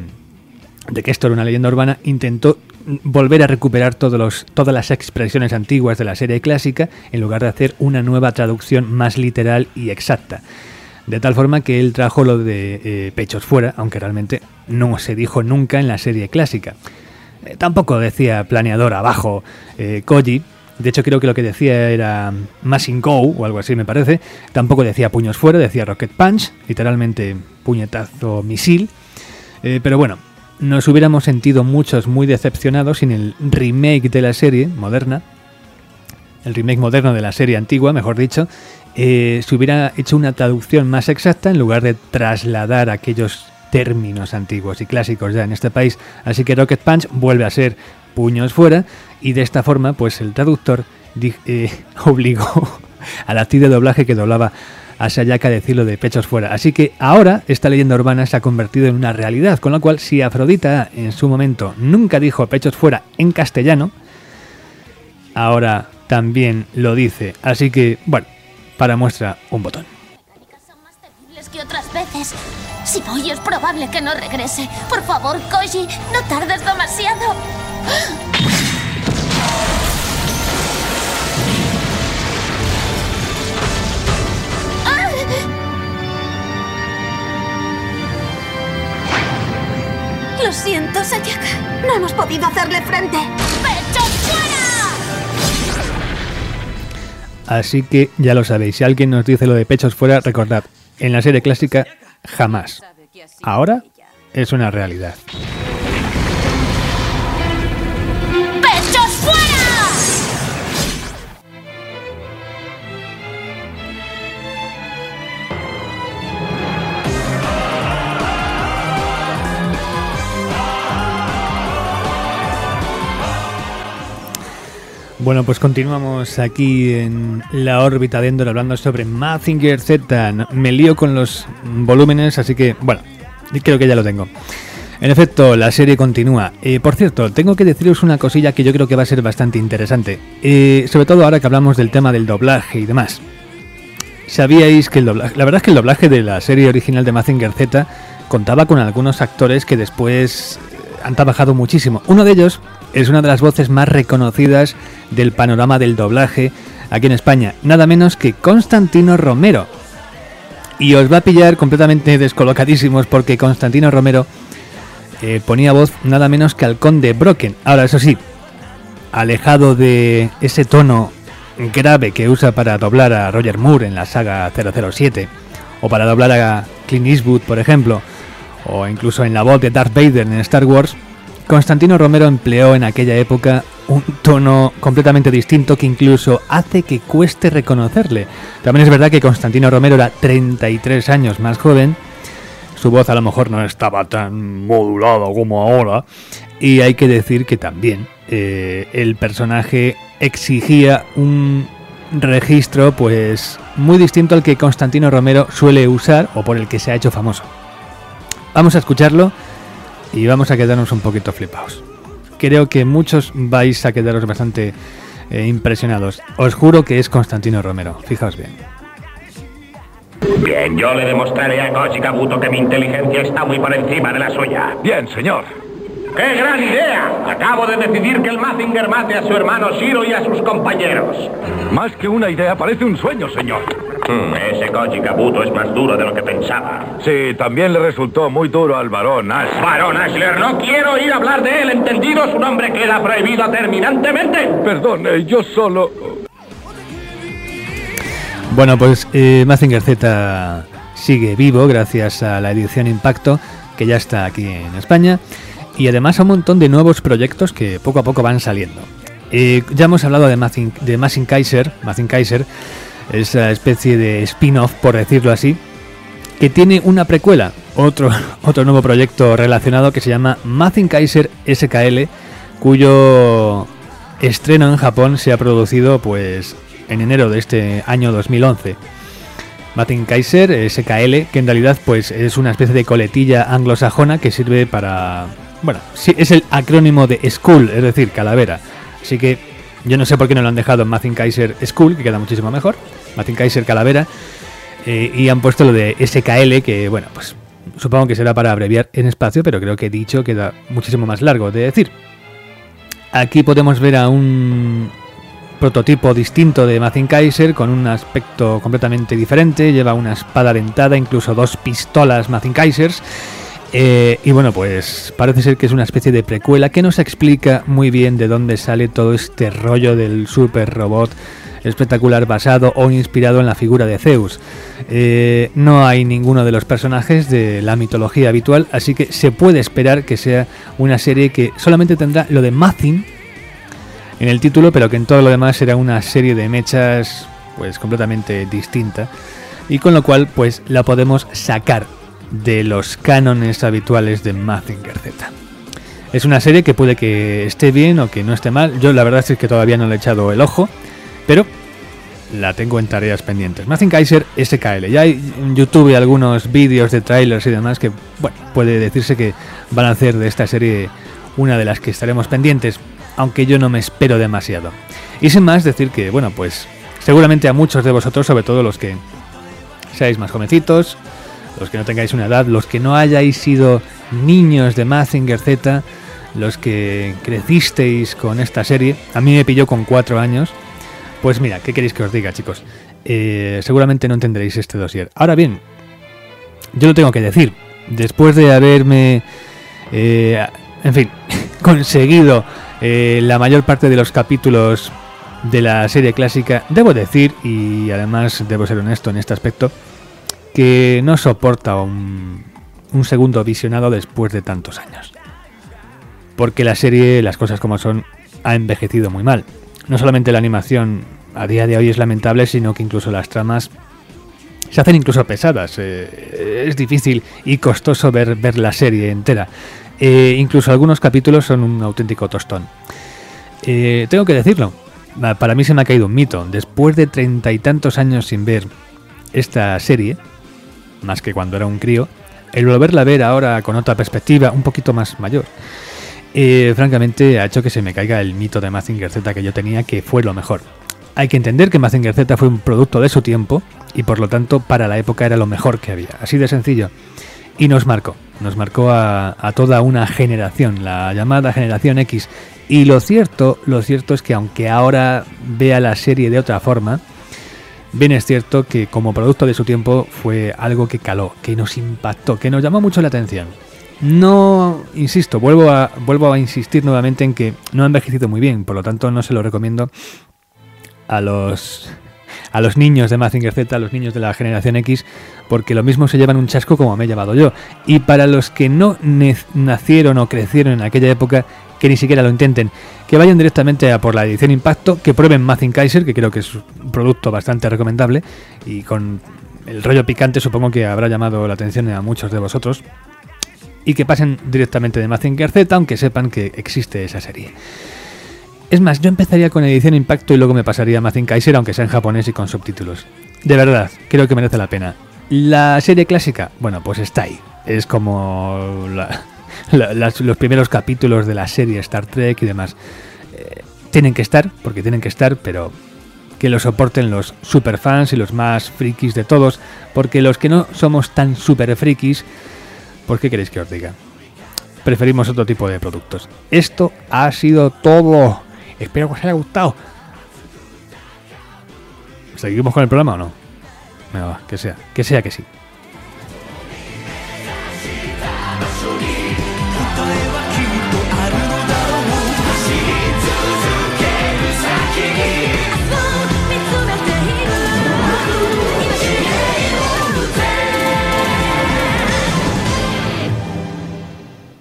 de que esto era una leyenda urbana, intentó volver a recuperar todas las expresiones antiguas de la serie clásica en lugar de hacer una nueva traducción más literal y exacta. De tal forma que él trajo lo de eh, pechos fuera, aunque realmente no se dijo nunca en la serie clásica. Eh, tampoco decía planeador abajo eh, Koji, de hecho creo que lo que decía era Machine Go o algo así me parece. Tampoco decía puños fuera, decía Rocket Punch, literalmente puñetazo misil. pero bueno, nos hubiéramos sentido muchos muy decepcionados sin el remake de la serie moderna, el remake moderno de la serie antigua, mejor dicho, eh, se hubiera hecho una traducción más exacta en lugar de trasladar aquellos términos antiguos y clásicos ya en este país. Así que Rocket Punch vuelve a ser puños fuera y de esta forma pues el traductor eh, obligó a la actriz de doblaje que doblaba a Sayaka decirlo de pechos fuera. Así que ahora esta leyenda urbana se ha convertido en una realidad, con lo cual si Afrodita en su momento nunca dijo pechos fuera en castellano, ahora también lo dice. Así que, bueno, para muestra un botón. que otras veces. Si voy es probable que no regrese. Por favor, Koji, no tardes demasiado. Lo siento, Sayaka. No hemos podido hacerle frente. ¡Pecho fuera! Así que ya lo sabéis, si alguien nos dice lo de pechos fuera, recordad, en la serie clásica jamás. Ahora es una realidad. Bueno, pues continuamos aquí en la órbita de Endor hablando sobre Mazinger Z. Me lío con los volúmenes, así que, bueno, creo que ya lo tengo. En efecto, la serie continúa. Eh, por cierto, tengo que deciros una cosilla que yo creo que va a ser bastante interesante. Eh, sobre todo ahora que hablamos del tema del doblaje y demás. ¿Sabíais que el doblaje... La verdad es que el doblaje de la serie original de Mazinger Z contaba con algunos actores que después eh, han trabajado muchísimo. Uno de ellos es una de las voces más reconocidas del panorama del doblaje aquí en España, nada menos que Constantino Romero. Y os va a pillar completamente descolocadísimos porque Constantino Romero eh, ponía voz nada menos que al conde Brocken. Ahora, eso sí, alejado de ese tono grave que usa para doblar a Roger Moore en la saga 007, o para doblar a Clint Eastwood, por ejemplo, o incluso en la voz de Darth Vader en Star Wars, Constantino Romero empleó en aquella época un tono completamente distinto que incluso hace que cueste reconocerle. También es verdad que Constantino Romero era 33 años más joven, su voz a lo mejor no estaba tan modulada como ahora, y hay que decir que también eh, el personaje exigía un registro pues muy distinto al que Constantino Romero suele usar o por el que se ha hecho famoso. Vamos a escucharlo y vamos a quedarnos un poquito flipados. Creo que muchos vais a quedaros bastante eh, impresionados. Os juro que es Constantino Romero, fijaos bien. Bien, yo le demostraré a Koji Kabuto que mi inteligencia está muy por encima de la suya. Bien, señor. ¡Qué gran idea! Acabo de decidir que el Mazinger mate a su hermano Shiro y a sus compañeros. Más que una idea, parece un sueño, señor. Hmm, ese Koji Kabuto es más duro de lo que pensaba. Sí, también le resultó muy duro al varón Ashler. Varón Ashler, no quiero oír hablar de él, ¿entendido? Su nombre queda prohibido terminantemente. Perdón, yo solo... Bueno, pues eh, Mazinger Z sigue vivo gracias a la edición Impacto, que ya está aquí en España, y además un montón de nuevos proyectos que poco a poco van saliendo. Eh, ya hemos hablado de Mazin, de Mazin Kaiser, Mazin Kaiser, esa especie de spin-off, por decirlo así, que tiene una precuela, otro, otro nuevo proyecto relacionado que se llama Mazin Kaiser SKL, cuyo estreno en Japón se ha producido pues en enero de este año 2011. Mazin Kaiser SKL, que en realidad pues es una especie de coletilla anglosajona que sirve para bueno, sí, es el acrónimo de School, es decir, calavera. Así que yo no sé por qué no lo han dejado en Mazin Kaiser School, que queda muchísimo mejor. Mazin Kaiser calavera. eh, y han puesto lo de SKL, que bueno, pues supongo que será para abreviar en espacio, pero creo que dicho queda muchísimo más largo de decir. Aquí podemos ver a un prototipo distinto de Mazin Kaiser con un aspecto completamente diferente. Lleva una espada dentada, incluso dos pistolas Mazin Kaisers. Eh, y bueno, pues parece ser que es una especie de precuela que nos explica muy bien de dónde sale todo este rollo del super robot espectacular basado o inspirado en la figura de Zeus. Eh, no hay ninguno de los personajes de la mitología habitual, así que se puede esperar que sea una serie que solamente tendrá lo de Mazin en el título, pero que en todo lo demás será una serie de mechas pues completamente distinta y con lo cual pues la podemos sacar de los cánones habituales de Mazinger Z. Es una serie que puede que esté bien o que no esté mal. Yo la verdad es que todavía no le he echado el ojo, pero la tengo en tareas pendientes. Mazin Kaiser SKL. Ya hay en YouTube algunos vídeos de trailers y demás que, bueno, puede decirse que van a hacer de esta serie una de las que estaremos pendientes, aunque yo no me espero demasiado. Y sin más decir que, bueno, pues seguramente a muchos de vosotros, sobre todo los que seáis más jovencitos, los que no tengáis una edad, los que no hayáis sido niños de Mazinger Z, los que crecisteis con esta serie, a mí me pilló con cuatro años, pues mira, ¿qué queréis que os diga, chicos? Eh, seguramente no entenderéis este dossier. Ahora bien, yo lo tengo que decir. Después de haberme, eh, en fin, conseguido eh, la mayor parte de los capítulos de la serie clásica, debo decir, y además debo ser honesto en este aspecto, que no soporta un, un segundo visionado después de tantos años. Porque la serie, las cosas como son, ha envejecido muy mal. No solamente la animación a día de hoy es lamentable, sino que incluso las tramas se hacen incluso pesadas. Eh, es difícil y costoso ver, ver la serie entera. Eh, incluso algunos capítulos son un auténtico tostón. Eh, tengo que decirlo, para mí se me ha caído un mito. Después de treinta y tantos años sin ver esta serie, más que cuando era un crío, el volverla a ver ahora con otra perspectiva, un poquito más mayor, francamente ha hecho que se me caiga el mito de Mazinger Z que yo tenía, que fue lo mejor. Hay que entender que Mazinger Z fue un producto de su tiempo y por lo tanto para la época era lo mejor que había. Así de sencillo. Y nos marcó, nos marcó a, toda una generación, la llamada generación X. Y lo cierto, lo cierto es que aunque ahora vea la serie de otra forma, bien es cierto que como producto de su tiempo fue algo que caló, que nos impactó, que nos llamó mucho la atención. No, insisto, vuelvo a, vuelvo a insistir nuevamente en que no ha envejecido muy bien, por lo tanto no se lo recomiendo a los a los niños de Mazinger Z, a los niños de la generación X, porque lo mismo se llevan un chasco como me he llevado yo. Y para los que no nacieron o crecieron en aquella época, que ni siquiera lo intenten, que vayan directamente a por la edición Impacto, que prueben Mazing Kaiser, que creo que es un producto bastante recomendable, y con el rollo picante supongo que habrá llamado la atención a muchos de vosotros, y que pasen directamente de Mazinger Z, aunque sepan que existe esa serie. Es más, yo empezaría con edición Impacto y luego me pasaría a Mazin Kaiser, aunque sea en japonés y con subtítulos. De verdad, creo que merece la pena. La serie clásica, bueno, pues está ahí. Es como los primeros capítulos de la serie Star Trek y demás. Eh, tienen que estar, porque tienen que estar, pero que lo soporten los superfans y los más frikis de todos, porque los que no somos tan super frikis, ¿por qué queréis que os diga? Preferimos otro tipo de productos. Esto ha sido todo. Espero que os haya gustado. ¿Seguimos con el programa o no? Venga, que sea, que sea que sí.